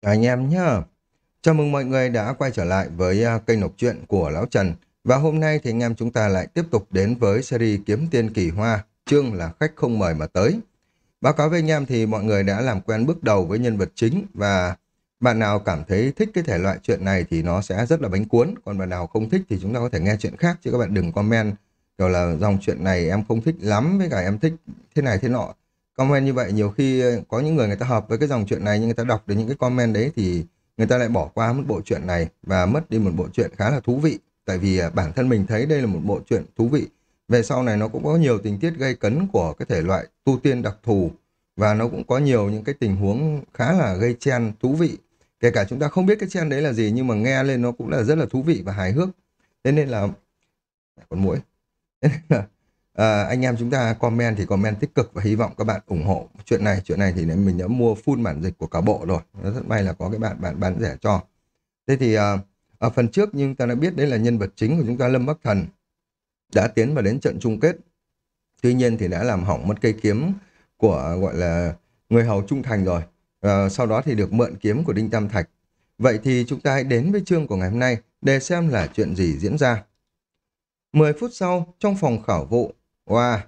Anh em nhá. Chào mừng mọi người đã quay trở lại với à, kênh đọc truyện của Lão Trần. Và hôm nay thì anh em chúng ta lại tiếp tục đến với series Kiếm Tiên Kỳ Hoa, chương là khách không mời mà tới. Báo cáo với anh em thì mọi người đã làm quen bước đầu với nhân vật chính và bạn nào cảm thấy thích cái thể loại chuyện này thì nó sẽ rất là bánh cuốn, còn bạn nào không thích thì chúng ta có thể nghe chuyện khác chứ các bạn đừng comment kiểu là dòng chuyện này em không thích lắm với cả em thích thế này thế nọ comment như vậy, nhiều khi ờ, có những người người ta hợp với cái dòng chuyện này nhưng người ta đọc được những cái comment đấy thì người ta lại bỏ qua một bộ truyện này và mất đi một bộ truyện khá là thú vị. Tại vì ờ, bản thân mình thấy đây là một bộ truyện thú vị. Về sau này nó cũng có nhiều tình tiết gây cấn của cái thể loại tu tiên đặc thù và nó cũng có nhiều những cái tình huống khá là gây chen thú vị. Kể cả chúng ta không biết cái chen đấy là gì nhưng mà nghe lên nó cũng là rất là thú vị và hài hước. Thế nên là con mũi à, anh em chúng ta comment thì comment tích cực và hy vọng các bạn ủng hộ chuyện này. Chuyện này thì mình đã mua full bản dịch của cả bộ rồi. Nó rất may là có cái bạn bạn bán rẻ cho. Thế thì à, ở phần trước nhưng ta đã biết đấy là nhân vật chính của chúng ta Lâm Bắc Thần đã tiến vào đến trận chung kết. Tuy nhiên thì đã làm hỏng mất cây kiếm của gọi là người hầu trung thành rồi. À, sau đó thì được mượn kiếm của Đinh Tam Thạch. Vậy thì chúng ta hãy đến với chương của ngày hôm nay để xem là chuyện gì diễn ra. 10 phút sau, trong phòng khảo vụ, Wow,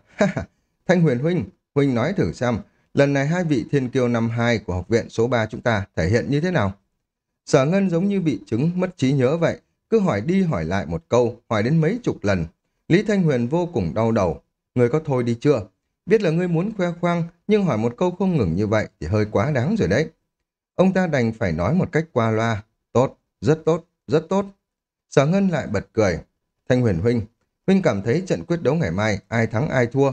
Thanh Huyền Huynh, Huynh nói thử xem, lần này hai vị thiên kiêu năm 2 của học viện số 3 chúng ta thể hiện như thế nào? Sở Ngân giống như bị chứng mất trí nhớ vậy, cứ hỏi đi hỏi lại một câu, hỏi đến mấy chục lần. Lý Thanh Huyền vô cùng đau đầu. Người có thôi đi chưa? Biết là ngươi muốn khoe khoang, nhưng hỏi một câu không ngừng như vậy thì hơi quá đáng rồi đấy. Ông ta đành phải nói một cách qua loa. Tốt, rất tốt, rất tốt. Sở Ngân lại bật cười. Thanh Huyền Huynh, Huynh cảm thấy trận quyết đấu ngày mai ai thắng ai thua.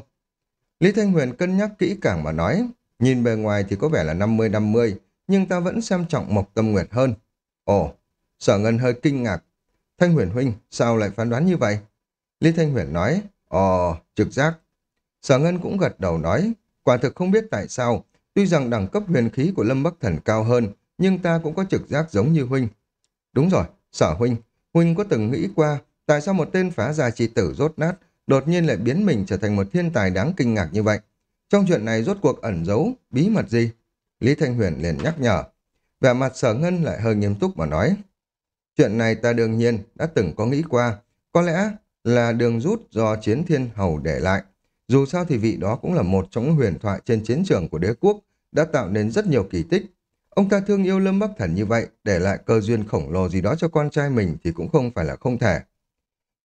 Lý Thanh Huyền cân nhắc kỹ càng mà nói, nhìn bề ngoài thì có vẻ là 50-50, nhưng ta vẫn xem trọng Mộc Tâm Nguyệt hơn. Ồ, sở ngân hơi kinh ngạc. Thanh Huyền Huynh, sao lại phán đoán như vậy? Lý Thanh Huyền nói, ồ, trực giác. Sở ngân cũng gật đầu nói, quả thực không biết tại sao, tuy rằng đẳng cấp huyền khí của Lâm Bắc Thần cao hơn, nhưng ta cũng có trực giác giống như Huynh. Đúng rồi, sở Huynh, Huynh có từng nghĩ qua Tại sao một tên phá gia chi tử rốt nát đột nhiên lại biến mình trở thành một thiên tài đáng kinh ngạc như vậy? Trong chuyện này rốt cuộc ẩn giấu, bí mật gì? Lý Thanh Huyền liền nhắc nhở. Vẻ mặt sở ngân lại hơi nghiêm túc mà nói. Chuyện này ta đương nhiên đã từng có nghĩ qua. Có lẽ là đường rút do chiến thiên hầu để lại. Dù sao thì vị đó cũng là một trong huyền thoại trên chiến trường của đế quốc, đã tạo nên rất nhiều kỳ tích. Ông ta thương yêu Lâm Bắc Thần như vậy, để lại cơ duyên khổng lồ gì đó cho con trai mình thì cũng không phải là không thể.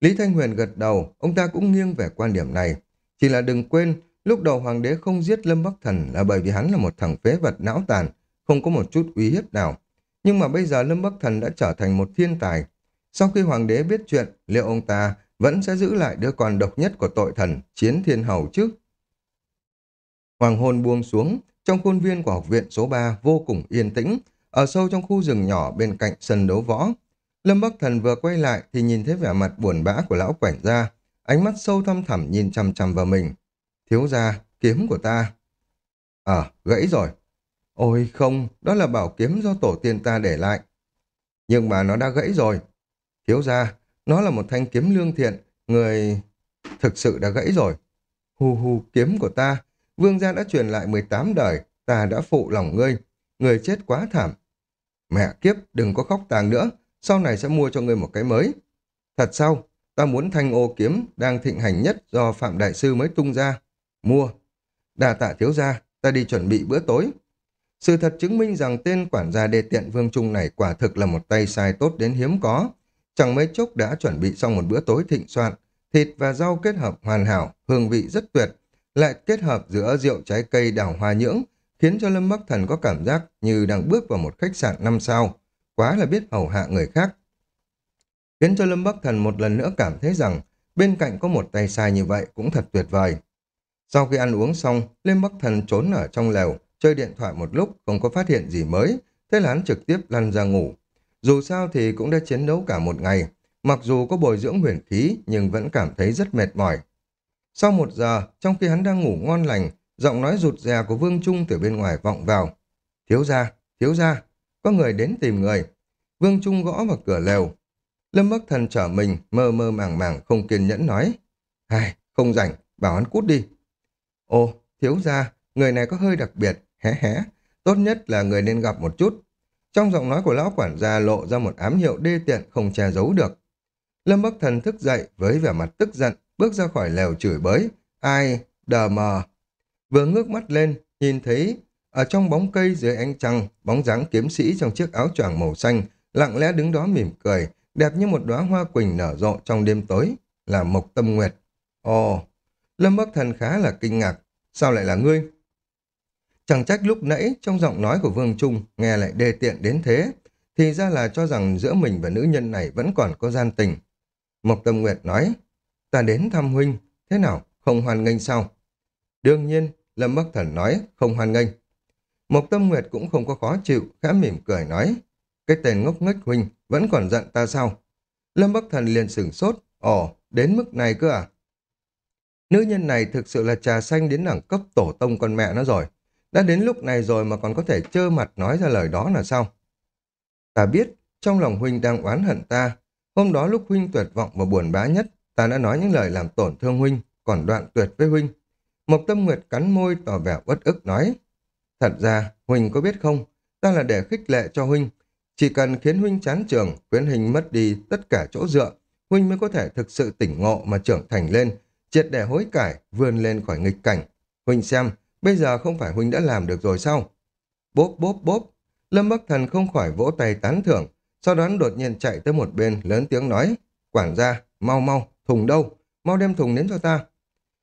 Lý Thanh Huyền gật đầu, ông ta cũng nghiêng về quan điểm này. Chỉ là đừng quên, lúc đầu hoàng đế không giết Lâm Bắc Thần là bởi vì hắn là một thằng phế vật não tàn, không có một chút uy hiếp nào. Nhưng mà bây giờ Lâm Bắc Thần đã trở thành một thiên tài. Sau khi hoàng đế biết chuyện, liệu ông ta vẫn sẽ giữ lại đứa con độc nhất của tội thần, chiến thiên hầu chứ? Hoàng hôn buông xuống, trong khuôn viên của học viện số 3 vô cùng yên tĩnh, ở sâu trong khu rừng nhỏ bên cạnh sân đấu võ, Lâm Bắc Thần vừa quay lại thì nhìn thấy vẻ mặt buồn bã của lão quản gia, ánh mắt sâu thăm thẳm nhìn chằm chằm vào mình. Thiếu ra, kiếm của ta. Ờ, gãy rồi. Ôi không, đó là bảo kiếm do tổ tiên ta để lại. Nhưng mà nó đã gãy rồi. Thiếu ra, nó là một thanh kiếm lương thiện, người thực sự đã gãy rồi. Hù hù kiếm của ta, vương gia đã truyền lại 18 đời, ta đã phụ lòng ngươi. Người chết quá thảm. Mẹ kiếp, đừng có khóc tàng nữa, sau này sẽ mua cho ngươi một cái mới. Thật sao? Ta muốn thanh ô kiếm đang thịnh hành nhất do Phạm Đại Sư mới tung ra. Mua. Đà tạ thiếu gia, ta đi chuẩn bị bữa tối. Sự thật chứng minh rằng tên quản gia đề tiện Vương Trung này quả thực là một tay sai tốt đến hiếm có. Chẳng mấy chốc đã chuẩn bị xong một bữa tối thịnh soạn, thịt và rau kết hợp hoàn hảo, hương vị rất tuyệt, lại kết hợp giữa rượu trái cây đào hoa nhưỡng, khiến cho Lâm Bắc Thần có cảm giác như đang bước vào một khách sạn năm sao quá là biết hầu hạ người khác. Khiến cho Lâm Bắc Thần một lần nữa cảm thấy rằng bên cạnh có một tay sai như vậy cũng thật tuyệt vời. Sau khi ăn uống xong, Lâm Bắc Thần trốn ở trong lều, chơi điện thoại một lúc không có phát hiện gì mới, thế là hắn trực tiếp lăn ra ngủ. Dù sao thì cũng đã chiến đấu cả một ngày, mặc dù có bồi dưỡng huyền khí nhưng vẫn cảm thấy rất mệt mỏi. Sau một giờ, trong khi hắn đang ngủ ngon lành, giọng nói rụt rè của Vương Trung từ bên ngoài vọng vào. Thiếu ra, thiếu ra, có người đến tìm người. Vương Trung gõ vào cửa lều. Lâm Bắc Thần trở mình, mơ mơ màng màng không kiên nhẫn nói. Ai, không rảnh, bảo hắn cút đi. Ồ, thiếu ra, người này có hơi đặc biệt, hé hé. Tốt nhất là người nên gặp một chút. Trong giọng nói của lão quản gia lộ ra một ám hiệu đê tiện không che giấu được. Lâm Bắc Thần thức dậy với vẻ mặt tức giận, bước ra khỏi lều chửi bới. Ai? Đờ mờ. Vừa ngước mắt lên, nhìn thấy ở trong bóng cây dưới ánh trăng, bóng dáng kiếm sĩ trong chiếc áo choàng màu xanh, lặng lẽ đứng đó mỉm cười, đẹp như một đóa hoa quỳnh nở rộ trong đêm tối, là Mộc Tâm Nguyệt. Ồ, Lâm Bắc Thần khá là kinh ngạc, sao lại là ngươi? Chẳng trách lúc nãy trong giọng nói của Vương Trung nghe lại đề tiện đến thế, thì ra là cho rằng giữa mình và nữ nhân này vẫn còn có gian tình. Mộc Tâm Nguyệt nói, ta đến thăm huynh, thế nào, không hoan nghênh sao? Đương nhiên, Lâm Bắc Thần nói, không hoan nghênh. Mộc Tâm Nguyệt cũng không có khó chịu, khẽ mỉm cười nói, cái tên ngốc nghếch huynh vẫn còn giận ta sao? Lâm Bắc Thần liền sửng sốt, ồ, đến mức này cơ à? Nữ nhân này thực sự là trà xanh đến đẳng cấp tổ tông con mẹ nó rồi. Đã đến lúc này rồi mà còn có thể trơ mặt nói ra lời đó là sao? Ta biết, trong lòng huynh đang oán hận ta. Hôm đó lúc huynh tuyệt vọng và buồn bã nhất, ta đã nói những lời làm tổn thương huynh, còn đoạn tuyệt với huynh. Mộc Tâm Nguyệt cắn môi tỏ vẻ uất ức nói. Thật ra, huynh có biết không, ta là để khích lệ cho huynh. Chỉ cần khiến huynh chán trường, quyến hình mất đi tất cả chỗ dựa, huynh mới có thể thực sự tỉnh ngộ mà trưởng thành lên, triệt để hối cải, vươn lên khỏi nghịch cảnh. Huynh xem, bây giờ không phải huynh đã làm được rồi sao? Bốp bốp bốp, Lâm Bắc Thần không khỏi vỗ tay tán thưởng, sau đó đột nhiên chạy tới một bên lớn tiếng nói, quản gia, mau mau, thùng đâu, mau đem thùng đến cho ta.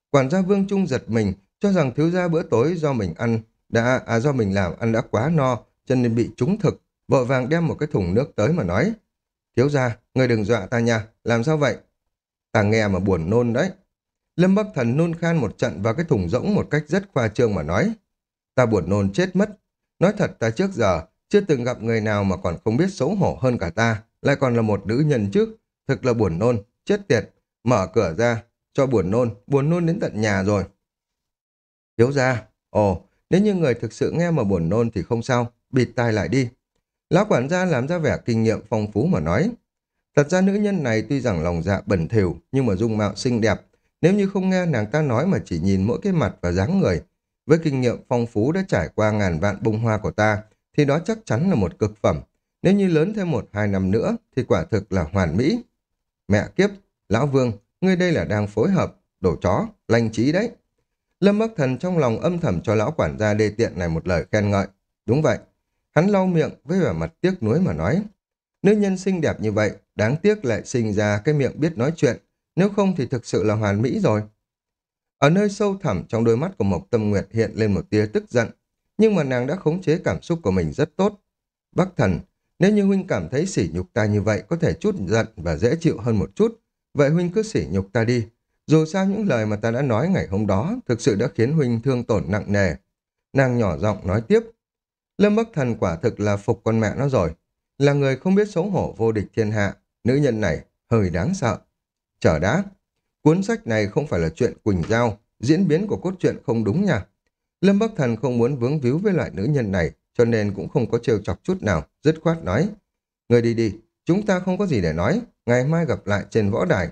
Quản gia Vương Trung giật mình, cho rằng thiếu gia bữa tối do mình ăn, đã à do mình làm ăn đã quá no, cho nên bị trúng thực, vội vàng đem một cái thùng nước tới mà nói. Thiếu gia, người đừng dọa ta nha, làm sao vậy? Ta nghe mà buồn nôn đấy. Lâm Bắc Thần nôn khan một trận vào cái thùng rỗng một cách rất khoa trương mà nói. Ta buồn nôn chết mất. Nói thật ta trước giờ chưa từng gặp người nào mà còn không biết xấu hổ hơn cả ta, lại còn là một nữ nhân chứ. Thực là buồn nôn, chết tiệt. Mở cửa ra, cho buồn nôn, buồn nôn đến tận nhà rồi. Thiếu ra, ồ, nếu như người thực sự nghe mà buồn nôn thì không sao, bịt tai lại đi. Lão quản gia làm ra vẻ kinh nghiệm phong phú mà nói. Thật ra nữ nhân này tuy rằng lòng dạ bẩn thỉu nhưng mà dung mạo xinh đẹp. Nếu như không nghe nàng ta nói mà chỉ nhìn mỗi cái mặt và dáng người, với kinh nghiệm phong phú đã trải qua ngàn vạn bông hoa của ta, thì đó chắc chắn là một cực phẩm. Nếu như lớn thêm một hai năm nữa thì quả thực là hoàn mỹ. Mẹ kiếp, Lão Vương, ngươi đây là đang phối hợp, đổ chó, lanh trí đấy. Lâm Bắc Thần trong lòng âm thầm cho lão quản gia đê tiện này một lời khen ngợi. Đúng vậy. Hắn lau miệng với vẻ mặt tiếc nuối mà nói. Nữ nhân xinh đẹp như vậy, đáng tiếc lại sinh ra cái miệng biết nói chuyện. Nếu không thì thực sự là hoàn mỹ rồi. Ở nơi sâu thẳm trong đôi mắt của Mộc Tâm Nguyệt hiện lên một tia tức giận. Nhưng mà nàng đã khống chế cảm xúc của mình rất tốt. Bắc thần, nếu như huynh cảm thấy sỉ nhục ta như vậy có thể chút giận và dễ chịu hơn một chút, vậy huynh cứ sỉ nhục ta đi. Dù sao những lời mà ta đã nói ngày hôm đó thực sự đã khiến huynh thương tổn nặng nề. Nàng nhỏ giọng nói tiếp. Lâm Bắc Thần quả thực là phục con mẹ nó rồi. Là người không biết xấu hổ vô địch thiên hạ. Nữ nhân này hơi đáng sợ. Chờ đã. Cuốn sách này không phải là chuyện Quỳnh Giao. Diễn biến của cốt truyện không đúng nha. Lâm Bắc Thần không muốn vướng víu với loại nữ nhân này, cho nên cũng không có trêu chọc chút nào, dứt khoát nói. Người đi đi, chúng ta không có gì để nói, ngày mai gặp lại trên võ đài.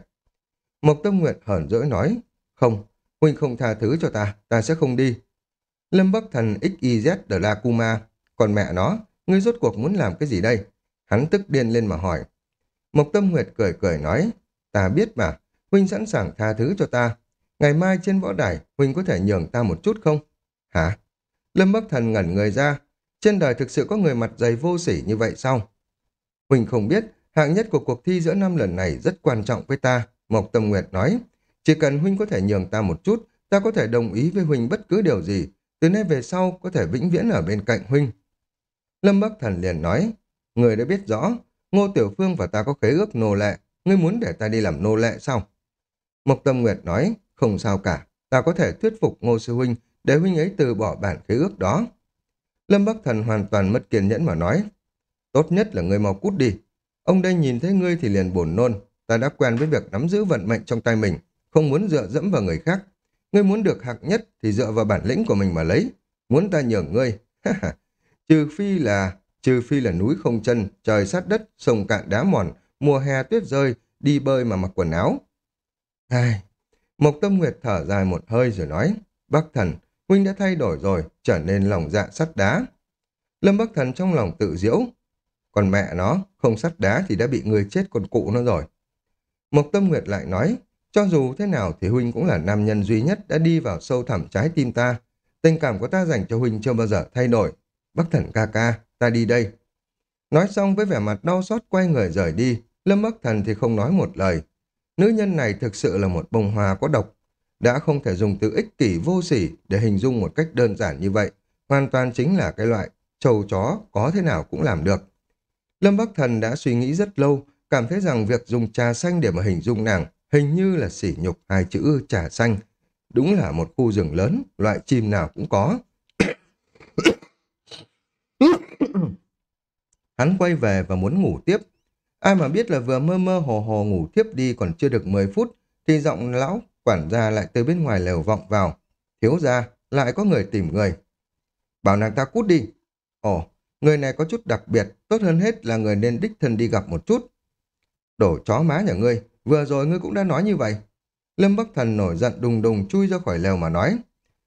Mộc Tâm Nguyệt hờn dỗi nói, không, huynh không tha thứ cho ta, ta sẽ không đi. Lâm Bắc Thần XYZ de la Kuma, còn mẹ nó, ngươi rốt cuộc muốn làm cái gì đây? Hắn tức điên lên mà hỏi. Mộc Tâm Nguyệt cười cười nói, ta biết mà, huynh sẵn sàng tha thứ cho ta. Ngày mai trên võ đài, huynh có thể nhường ta một chút không? Hả? Lâm Bắc Thần ngẩn người ra. Trên đời thực sự có người mặt dày vô sỉ như vậy sao? Huynh không biết, hạng nhất của cuộc thi giữa năm lần này rất quan trọng với ta. Mộc Tâm Nguyệt nói, chỉ cần Huynh có thể nhường ta một chút, ta có thể đồng ý với Huynh bất cứ điều gì. Từ nay về sau có thể vĩnh viễn ở bên cạnh Huynh. Lâm Bắc Thần liền nói, người đã biết rõ, Ngô Tiểu Phương và ta có khế ước nô lệ, ngươi muốn để ta đi làm nô lệ sao? Mộc Tâm Nguyệt nói, không sao cả, ta có thể thuyết phục Ngô Sư Huynh để huynh ấy từ bỏ bản khế ước đó. Lâm Bắc Thần hoàn toàn mất kiên nhẫn mà nói, tốt nhất là ngươi mau cút đi. Ông đây nhìn thấy ngươi thì liền buồn nôn, ta đã quen với việc nắm giữ vận mệnh trong tay mình, không muốn dựa dẫm vào người khác. Ngươi muốn được hạng nhất thì dựa vào bản lĩnh của mình mà lấy, muốn ta nhường ngươi. trừ phi là trừ phi là núi không chân, trời sát đất, sông cạn đá mòn, mùa hè tuyết rơi, đi bơi mà mặc quần áo. Ai... Mộc Tâm Nguyệt thở dài một hơi rồi nói, Bắc Thần, Huynh đã thay đổi rồi, trở nên lòng dạ sắt đá. Lâm Bắc Thần trong lòng tự diễu, còn mẹ nó, không sắt đá thì đã bị người chết con cụ nó rồi. Mộc Tâm Nguyệt lại nói, cho dù thế nào thì Huynh cũng là nam nhân duy nhất đã đi vào sâu thẳm trái tim ta. Tình cảm của ta dành cho Huynh chưa bao giờ thay đổi. Bắc thần ca ca, ta đi đây. Nói xong với vẻ mặt đau xót quay người rời đi, Lâm Bắc Thần thì không nói một lời. Nữ nhân này thực sự là một bông hoa có độc, đã không thể dùng từ ích kỷ vô sỉ để hình dung một cách đơn giản như vậy, hoàn toàn chính là cái loại trầu chó có thế nào cũng làm được. Lâm Bắc Thần đã suy nghĩ rất lâu, cảm thấy rằng việc dùng trà xanh để mà hình dung nàng hình như là sỉ nhục hai chữ trà xanh. Đúng là một khu rừng lớn, loại chim nào cũng có. Hắn quay về và muốn ngủ tiếp. Ai mà biết là vừa mơ mơ hồ hồ ngủ tiếp đi còn chưa được 10 phút, thì giọng lão quản gia lại từ bên ngoài lều vọng vào. Thiếu ra, lại có người tìm người. Bảo nàng ta cút đi. Ồ, người này có chút đặc biệt, tốt hơn hết là người nên đích thân đi gặp một chút. Đổ chó má nhà ngươi, vừa rồi ngươi cũng đã nói như vậy. Lâm Bắc Thần nổi giận đùng đùng chui ra khỏi lều mà nói.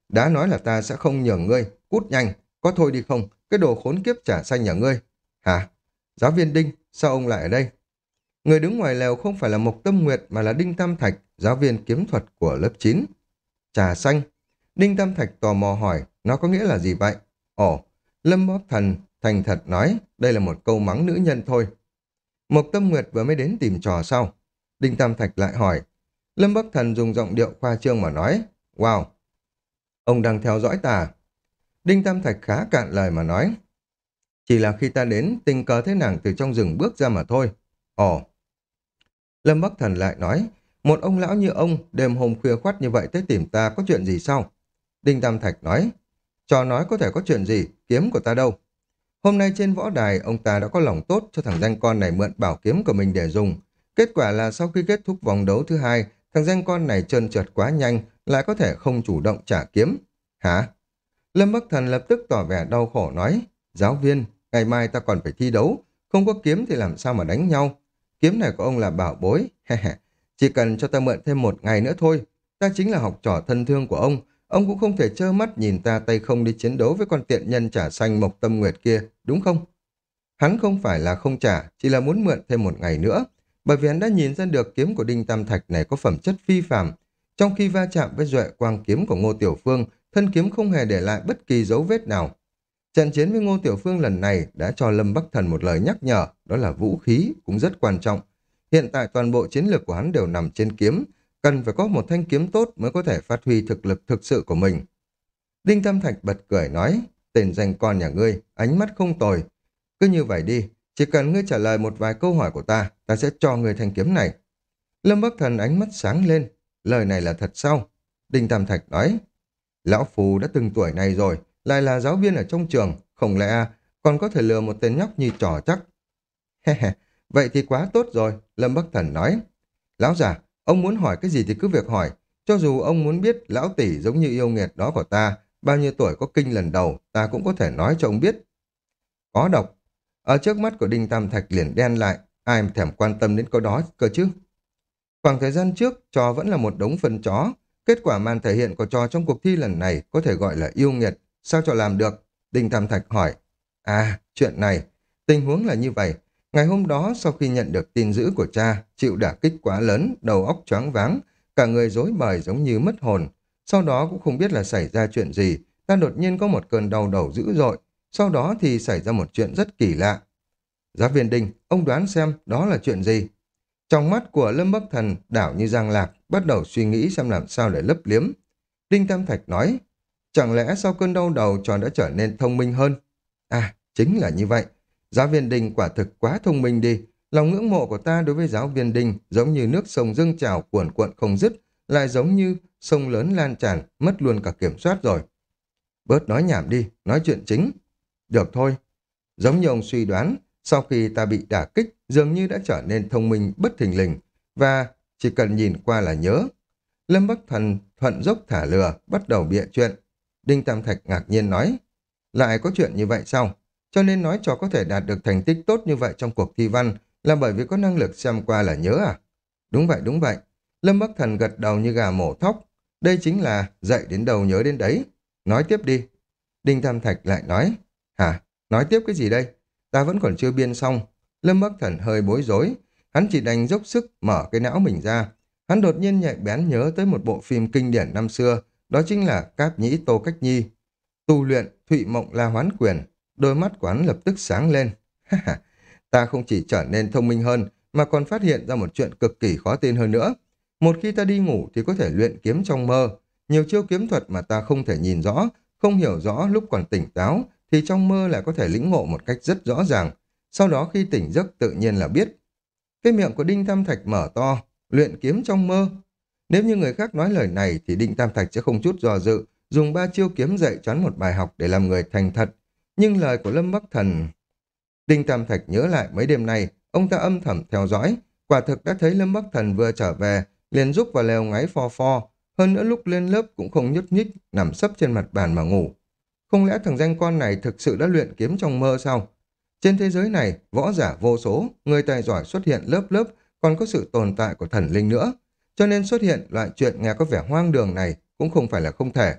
Đã nói là ta sẽ không nhường ngươi, cút nhanh, có thôi đi không, cái đồ khốn kiếp trả xanh nhà ngươi. Hả? Giáo viên Đinh, sao ông lại ở đây? Người đứng ngoài lều không phải là Mộc Tâm Nguyệt mà là Đinh Tam Thạch, giáo viên kiếm thuật của lớp 9. Trà xanh. Đinh Tam Thạch tò mò hỏi, nó có nghĩa là gì vậy? Ồ, Lâm bắc Thần thành thật nói, đây là một câu mắng nữ nhân thôi. Mộc Tâm Nguyệt vừa mới đến tìm trò sau. Đinh Tam Thạch lại hỏi. Lâm Bắc Thần dùng giọng điệu khoa trương mà nói, Wow, ông đang theo dõi ta. Đinh Tam Thạch khá cạn lời mà nói, chỉ là khi ta đến, tình cờ thấy nàng từ trong rừng bước ra mà thôi. Ồ. Lâm Bắc Thần lại nói, một ông lão như ông, đêm hôm khuya khoắt như vậy tới tìm ta có chuyện gì sao? Đinh Tam Thạch nói, cho nói có thể có chuyện gì, kiếm của ta đâu. Hôm nay trên võ đài, ông ta đã có lòng tốt cho thằng danh con này mượn bảo kiếm của mình để dùng. Kết quả là sau khi kết thúc vòng đấu thứ hai, thằng danh con này trơn trượt quá nhanh, lại có thể không chủ động trả kiếm. Hả? Lâm Bắc Thần lập tức tỏ vẻ đau khổ nói, giáo viên, ngày mai ta còn phải thi đấu, không có kiếm thì làm sao mà đánh nhau. Kiếm này của ông là bảo bối, chỉ cần cho ta mượn thêm một ngày nữa thôi. Ta chính là học trò thân thương của ông, ông cũng không thể trơ mắt nhìn ta tay không đi chiến đấu với con tiện nhân trả xanh Mộc Tâm Nguyệt kia, đúng không? Hắn không phải là không trả, chỉ là muốn mượn thêm một ngày nữa, bởi vì hắn đã nhìn ra được kiếm của Đinh Tam Thạch này có phẩm chất phi phàm. Trong khi va chạm với duệ quang kiếm của Ngô Tiểu Phương, thân kiếm không hề để lại bất kỳ dấu vết nào. Trận chiến với Ngô Tiểu Phương lần này đã cho Lâm Bắc Thần một lời nhắc nhở, đó là vũ khí, cũng rất quan trọng. Hiện tại toàn bộ chiến lược của hắn đều nằm trên kiếm, cần phải có một thanh kiếm tốt mới có thể phát huy thực lực thực sự của mình. Đinh Tam Thạch bật cười nói, tên danh con nhà ngươi, ánh mắt không tồi. Cứ như vậy đi, chỉ cần ngươi trả lời một vài câu hỏi của ta, ta sẽ cho ngươi thanh kiếm này. Lâm Bắc Thần ánh mắt sáng lên, lời này là thật sao? Đinh Tam Thạch nói, Lão Phù đã từng tuổi này rồi, lại là giáo viên ở trong trường, không lẽ còn có thể lừa một tên nhóc như trò chắc. vậy thì quá tốt rồi, Lâm Bắc Thần nói. Lão già, ông muốn hỏi cái gì thì cứ việc hỏi, cho dù ông muốn biết lão tỷ giống như yêu nghiệt đó của ta, bao nhiêu tuổi có kinh lần đầu, ta cũng có thể nói cho ông biết. Có độc. Ở trước mắt của Đinh Tam Thạch liền đen lại, ai mà thèm quan tâm đến câu đó cơ chứ. Khoảng thời gian trước, trò vẫn là một đống phân chó. Kết quả màn thể hiện của trò trong cuộc thi lần này có thể gọi là yêu nghiệt, Sao cho làm được? Đinh Tam Thạch hỏi. À, chuyện này, tình huống là như vậy. Ngày hôm đó, sau khi nhận được tin dữ của cha, chịu đả kích quá lớn, đầu óc choáng váng, cả người rối bời giống như mất hồn. Sau đó cũng không biết là xảy ra chuyện gì, ta đột nhiên có một cơn đau đầu dữ dội. Sau đó thì xảy ra một chuyện rất kỳ lạ. Giáo viên Đinh, ông đoán xem đó là chuyện gì? Trong mắt của Lâm Bắc Thần đảo như giang lạc, bắt đầu suy nghĩ xem làm sao để lấp liếm. Đinh Tam Thạch nói, Chẳng lẽ sau cơn đau đầu tròn đã trở nên thông minh hơn? À, chính là như vậy. Giáo viên Đinh quả thực quá thông minh đi. Lòng ngưỡng mộ của ta đối với giáo viên Đinh giống như nước sông dâng trào cuồn cuộn không dứt, lại giống như sông lớn lan tràn, mất luôn cả kiểm soát rồi. Bớt nói nhảm đi, nói chuyện chính. Được thôi. Giống như ông suy đoán, sau khi ta bị đả kích, dường như đã trở nên thông minh bất thình lình, và chỉ cần nhìn qua là nhớ. Lâm Bắc Thần thuận dốc thả lừa, bắt đầu bịa chuyện. Đinh Tam Thạch ngạc nhiên nói, lại có chuyện như vậy sao? Cho nên nói trò có thể đạt được thành tích tốt như vậy trong cuộc thi văn là bởi vì có năng lực xem qua là nhớ à? Đúng vậy, đúng vậy. Lâm Bắc Thần gật đầu như gà mổ thóc. Đây chính là dạy đến đầu nhớ đến đấy. Nói tiếp đi. Đinh Tham Thạch lại nói, hả? Nói tiếp cái gì đây? ta vẫn còn chưa biên xong. Lâm Bắc Thần hơi bối rối, hắn chỉ đành dốc sức mở cái não mình ra. Hắn đột nhiên nhạy bén nhớ tới một bộ phim kinh điển năm xưa, đó chính là Cáp Nhĩ Tô Cách Nhi. Tu luyện Thụy Mộng La Hoán Quyền, đôi mắt của hắn lập tức sáng lên. ta không chỉ trở nên thông minh hơn, mà còn phát hiện ra một chuyện cực kỳ khó tin hơn nữa. Một khi ta đi ngủ thì có thể luyện kiếm trong mơ. Nhiều chiêu kiếm thuật mà ta không thể nhìn rõ, không hiểu rõ lúc còn tỉnh táo, thì trong mơ lại có thể lĩnh ngộ một cách rất rõ ràng. Sau đó khi tỉnh giấc tự nhiên là biết. Cái miệng của Đinh Tam Thạch mở to, luyện kiếm trong mơ. Nếu như người khác nói lời này thì Đinh Tam Thạch sẽ không chút do dự, dùng ba chiêu kiếm dạy choán một bài học để làm người thành thật. Nhưng lời của Lâm Bắc Thần... Đinh Tam Thạch nhớ lại mấy đêm nay, ông ta âm thầm theo dõi, quả thực đã thấy Lâm Bắc Thần vừa trở về, liền rúc vào lều ngáy pho pho, hơn nữa lúc lên lớp cũng không nhúc nhích, nằm sấp trên mặt bàn mà ngủ. Không lẽ thằng danh con này thực sự đã luyện kiếm trong mơ sao? Trên thế giới này, võ giả vô số, người tài giỏi xuất hiện lớp lớp, còn có sự tồn tại của thần linh nữa. Cho nên xuất hiện loại chuyện nghe có vẻ hoang đường này cũng không phải là không thể.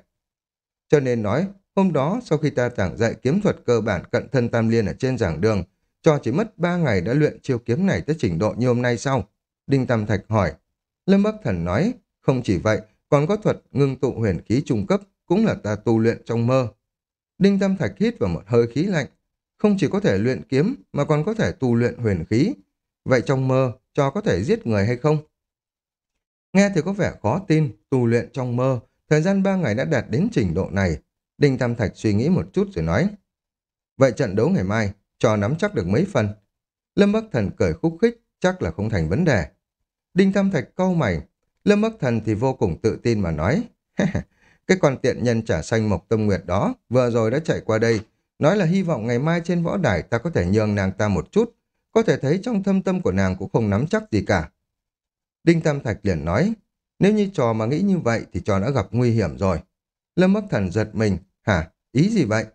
Cho nên nói, hôm đó sau khi ta giảng dạy kiếm thuật cơ bản cận thân tam liên ở trên giảng đường, cho chỉ mất ba ngày đã luyện chiêu kiếm này tới trình độ như hôm nay sau. Đinh Tam Thạch hỏi. Lâm Bắc Thần nói, không chỉ vậy, còn có thuật ngưng tụ huyền khí trung cấp, cũng là ta tu luyện trong mơ. Đinh Tam Thạch hít vào một hơi khí lạnh, không chỉ có thể luyện kiếm mà còn có thể tu luyện huyền khí. Vậy trong mơ, cho có thể giết người hay không? Nghe thì có vẻ khó tin, tu luyện trong mơ, thời gian ba ngày đã đạt đến trình độ này. Đinh Tam Thạch suy nghĩ một chút rồi nói. Vậy trận đấu ngày mai, cho nắm chắc được mấy phần. Lâm Bắc Thần cười khúc khích, chắc là không thành vấn đề. Đinh Tam Thạch câu mày, Lâm Bắc Thần thì vô cùng tự tin mà nói. Cái con tiện nhân trả xanh Mộc Tâm Nguyệt đó vừa rồi đã chạy qua đây, nói là hy vọng ngày mai trên võ đài ta có thể nhường nàng ta một chút, có thể thấy trong thâm tâm của nàng cũng không nắm chắc gì cả. Đinh Tam Thạch liền nói, nếu như trò mà nghĩ như vậy thì trò đã gặp nguy hiểm rồi. Lâm Bắc Thần giật mình, hả, ý gì vậy?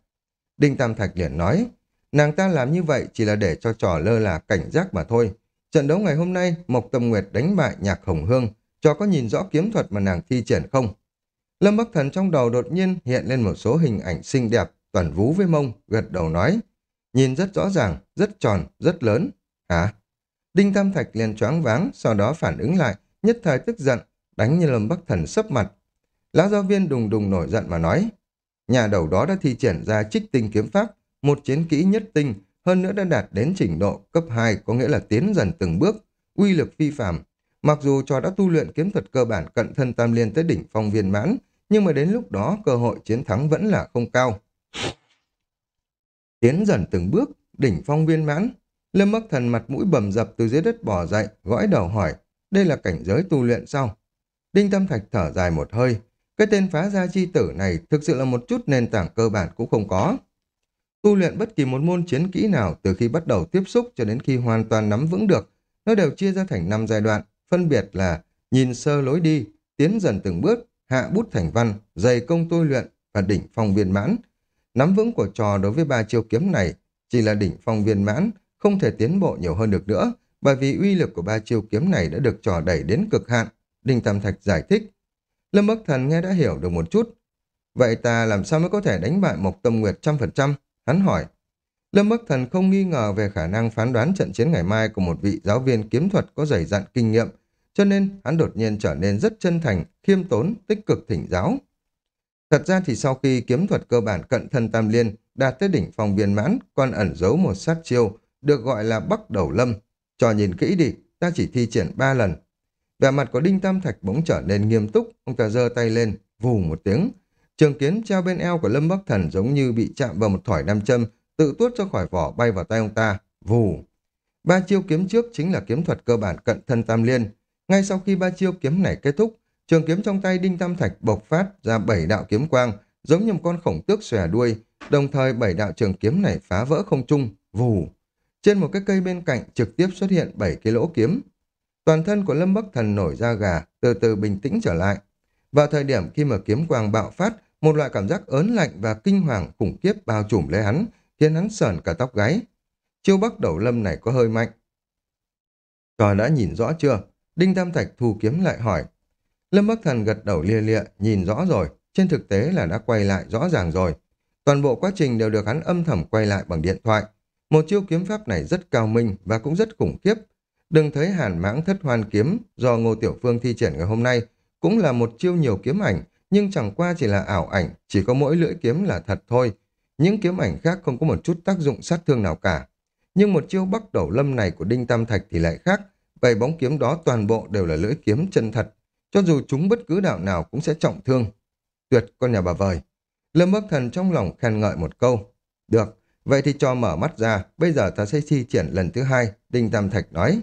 Đinh Tam Thạch liền nói, nàng ta làm như vậy chỉ là để cho trò lơ là cảnh giác mà thôi. Trận đấu ngày hôm nay, Mộc Tâm Nguyệt đánh bại Nhạc Hồng Hương, trò có nhìn rõ kiếm thuật mà nàng thi triển không? Lâm Bắc Thần trong đầu đột nhiên hiện lên một số hình ảnh xinh đẹp, toàn vú với mông, gật đầu nói. Nhìn rất rõ ràng, rất tròn, rất lớn. Hả? Đinh Tam Thạch liền choáng váng, sau đó phản ứng lại, nhất thời tức giận, đánh như Lâm Bắc Thần sấp mặt. Lão giáo viên đùng đùng nổi giận mà nói. Nhà đầu đó đã thi triển ra trích tinh kiếm pháp, một chiến kỹ nhất tinh, hơn nữa đã đạt đến trình độ cấp 2, có nghĩa là tiến dần từng bước, uy lực phi phàm. Mặc dù trò đã tu luyện kiếm thuật cơ bản cận thân tam liên tới đỉnh phong viên mãn, nhưng mà đến lúc đó cơ hội chiến thắng vẫn là không cao. Tiến dần từng bước, đỉnh phong viên mãn, Lâm Bắc Thần mặt mũi bầm dập từ dưới đất bò dậy, gõi đầu hỏi, đây là cảnh giới tu luyện sao? Đinh Tâm Thạch thở dài một hơi, cái tên phá gia chi tử này thực sự là một chút nền tảng cơ bản cũng không có. Tu luyện bất kỳ một môn chiến kỹ nào từ khi bắt đầu tiếp xúc cho đến khi hoàn toàn nắm vững được, nó đều chia ra thành 5 giai đoạn, phân biệt là nhìn sơ lối đi, tiến dần từng bước, hạ bút thành văn, dày công tôi luyện và đỉnh phong viên mãn. Nắm vững của trò đối với ba chiêu kiếm này chỉ là đỉnh phong viên mãn, không thể tiến bộ nhiều hơn được nữa, bởi vì uy lực của ba chiêu kiếm này đã được trò đẩy đến cực hạn. Đinh Tam Thạch giải thích. Lâm Bắc Thần nghe đã hiểu được một chút. Vậy ta làm sao mới có thể đánh bại Mộc Tâm Nguyệt trăm phần trăm? Hắn hỏi. Lâm Bắc Thần không nghi ngờ về khả năng phán đoán trận chiến ngày mai của một vị giáo viên kiếm thuật có dày dặn kinh nghiệm, cho nên hắn đột nhiên trở nên rất chân thành, khiêm tốn, tích cực thỉnh giáo. Thật ra thì sau khi kiếm thuật cơ bản cận thân tam liên đạt tới đỉnh phong viên mãn, còn ẩn giấu một sát chiêu, được gọi là Bắc Đầu Lâm. Cho nhìn kỹ đi, ta chỉ thi triển ba lần. Vẻ mặt của Đinh Tam Thạch bỗng trở nên nghiêm túc, ông ta giơ tay lên, vù một tiếng. Trường kiếm treo bên eo của Lâm Bắc Thần giống như bị chạm vào một thỏi nam châm, tự tuốt ra khỏi vỏ bay vào tay ông ta, vù. Ba chiêu kiếm trước chính là kiếm thuật cơ bản cận thân tam liên. Ngay sau khi ba chiêu kiếm này kết thúc, trường kiếm trong tay Đinh Tam Thạch bộc phát ra bảy đạo kiếm quang, giống như một con khổng tước xòe đuôi, đồng thời bảy đạo trường kiếm này phá vỡ không trung, vù. Trên một cái cây bên cạnh trực tiếp xuất hiện bảy cái lỗ kiếm. Toàn thân của Lâm Bắc Thần nổi ra gà, từ từ bình tĩnh trở lại. Vào thời điểm khi mà kiếm quang bạo phát, một loại cảm giác ớn lạnh và kinh hoàng khủng khiếp bao trùm lấy hắn, khiến hắn sờn cả tóc gáy. Chiêu bắc đầu lâm này có hơi mạnh. Trò đã nhìn rõ chưa? Đinh Tam Thạch thu kiếm lại hỏi. Lâm Bắc Thần gật đầu lia lịa, nhìn rõ rồi, trên thực tế là đã quay lại rõ ràng rồi. Toàn bộ quá trình đều được hắn âm thầm quay lại bằng điện thoại. Một chiêu kiếm pháp này rất cao minh và cũng rất khủng khiếp. Đừng thấy hàn mãng thất hoàn kiếm do Ngô Tiểu Phương thi triển ngày hôm nay cũng là một chiêu nhiều kiếm ảnh, nhưng chẳng qua chỉ là ảo ảnh, chỉ có mỗi lưỡi kiếm là thật thôi. Những kiếm ảnh khác không có một chút tác dụng sát thương nào cả. Nhưng một chiêu bắc đầu lâm này của Đinh Tam Thạch thì lại khác, bảy bóng kiếm đó toàn bộ đều là lưỡi kiếm chân thật. Cho dù chúng bất cứ đạo nào cũng sẽ trọng thương. Tuyệt con nhà bà vời. Lâm Bắc Thần trong lòng khen ngợi một câu. Được, vậy thì cho mở mắt ra, bây giờ ta sẽ thi triển lần thứ hai, Đinh Tam Thạch nói.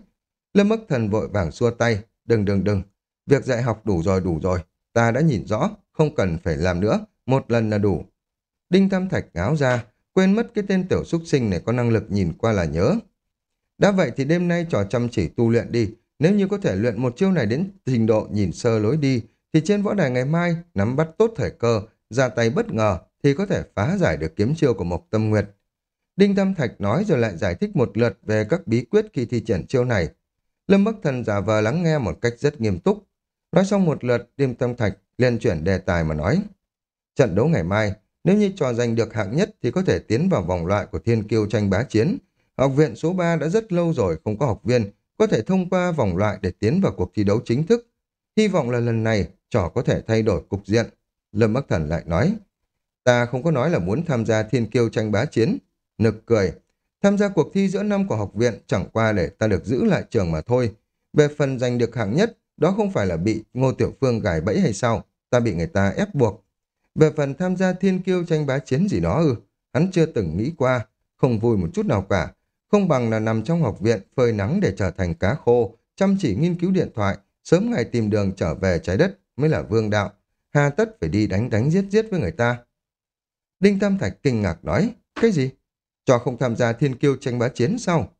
Lâm Bắc Thần vội vàng xua tay, đừng đừng đừng, việc dạy học đủ rồi đủ rồi, ta đã nhìn rõ, không cần phải làm nữa, một lần là đủ. Đinh Tam Thạch ngáo ra, quên mất cái tên tiểu xuất sinh này có năng lực nhìn qua là nhớ. Đã vậy thì đêm nay trò chăm chỉ tu luyện đi, nếu như có thể luyện một chiêu này đến trình độ nhìn sơ lối đi, thì trên võ đài ngày mai nắm bắt tốt thời cơ, ra tay bất ngờ thì có thể phá giải được kiếm chiêu của Mộc Tâm Nguyệt. Đinh Tam Thạch nói rồi lại giải thích một lượt về các bí quyết khi thi triển chiêu này. Lâm Bắc Thần giả vờ lắng nghe một cách rất nghiêm túc. Nói xong một lượt, Điềm Tâm Thạch liền chuyển đề tài mà nói. Trận đấu ngày mai, nếu như trò giành được hạng nhất thì có thể tiến vào vòng loại của thiên kiêu tranh bá chiến. Học viện số 3 đã rất lâu rồi không có học viên, có thể thông qua vòng loại để tiến vào cuộc thi đấu chính thức. Hy vọng là lần này trò có thể thay đổi cục diện. Lâm Bắc Thần lại nói, ta không có nói là muốn tham gia thiên kiêu tranh bá chiến. Nực cười, tham gia cuộc thi giữa năm của học viện chẳng qua để ta được giữ lại trường mà thôi. Về phần giành được hạng nhất, đó không phải là bị Ngô Tiểu Phương gài bẫy hay sao, ta bị người ta ép buộc. Về phần tham gia thiên kiêu tranh bá chiến gì đó ư, hắn chưa từng nghĩ qua, không vui một chút nào cả. Không bằng là nằm trong học viện phơi nắng để trở thành cá khô, chăm chỉ nghiên cứu điện thoại, sớm ngày tìm đường trở về trái đất mới là vương đạo. Hà tất phải đi đánh đánh giết giết với người ta. Đinh Tam Thạch kinh ngạc nói, cái gì? Cho không tham gia thiên kiêu tranh bá chiến sao?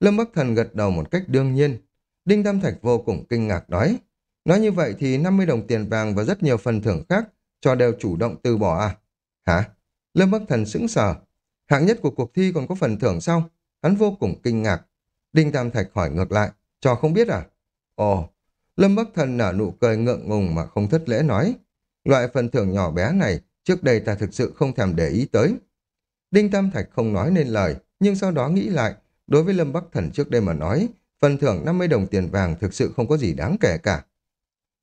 Lâm Bắc Thần gật đầu một cách đương nhiên. Đinh Tam Thạch vô cùng kinh ngạc nói, nói như vậy thì 50 đồng tiền vàng và rất nhiều phần thưởng khác cho đều chủ động từ bỏ à? Hả? Lâm Bắc Thần sững sờ. Hạng nhất của cuộc thi còn có phần thưởng sao? Hắn vô cùng kinh ngạc. Đinh Tam Thạch hỏi ngược lại, cho không biết à? Ồ, Lâm Bắc Thần nở nụ cười ngượng ngùng mà không thất lễ nói. Loại phần thưởng nhỏ bé này, trước đây ta thực sự không thèm để ý tới. Đinh Tam Thạch không nói nên lời, nhưng sau đó nghĩ lại, đối với Lâm Bắc Thần trước đây mà nói, phần thưởng 50 đồng tiền vàng thực sự không có gì đáng kể cả.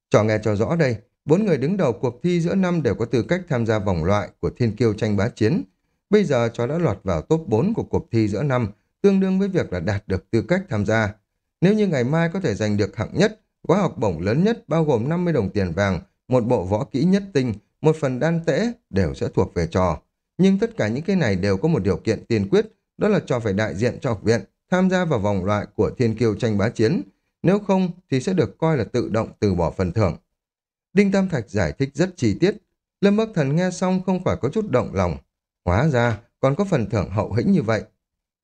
Cho nghe cho rõ đây, bốn người đứng đầu cuộc thi giữa năm đều có tư cách tham gia vòng loại của Thiên Kiêu tranh bá chiến. Bây giờ cho đã lọt vào top 4 của cuộc thi giữa năm, tương đương với việc là đạt được tư cách tham gia. Nếu như ngày mai có thể giành được hạng nhất, Gói học bổng lớn nhất bao gồm 50 đồng tiền vàng, một bộ võ kỹ nhất tinh, một phần đan tễ đều sẽ thuộc về trò. Nhưng tất cả những cái này đều có một điều kiện tiên quyết, đó là trò phải đại diện cho học viện, tham gia vào vòng loại của thiên kiêu tranh bá chiến. Nếu không thì sẽ được coi là tự động từ bỏ phần thưởng. Đinh Tam Thạch giải thích rất chi tiết. Lâm Bắc Thần nghe xong không phải có chút động lòng. Hóa ra còn có phần thưởng hậu hĩnh như vậy.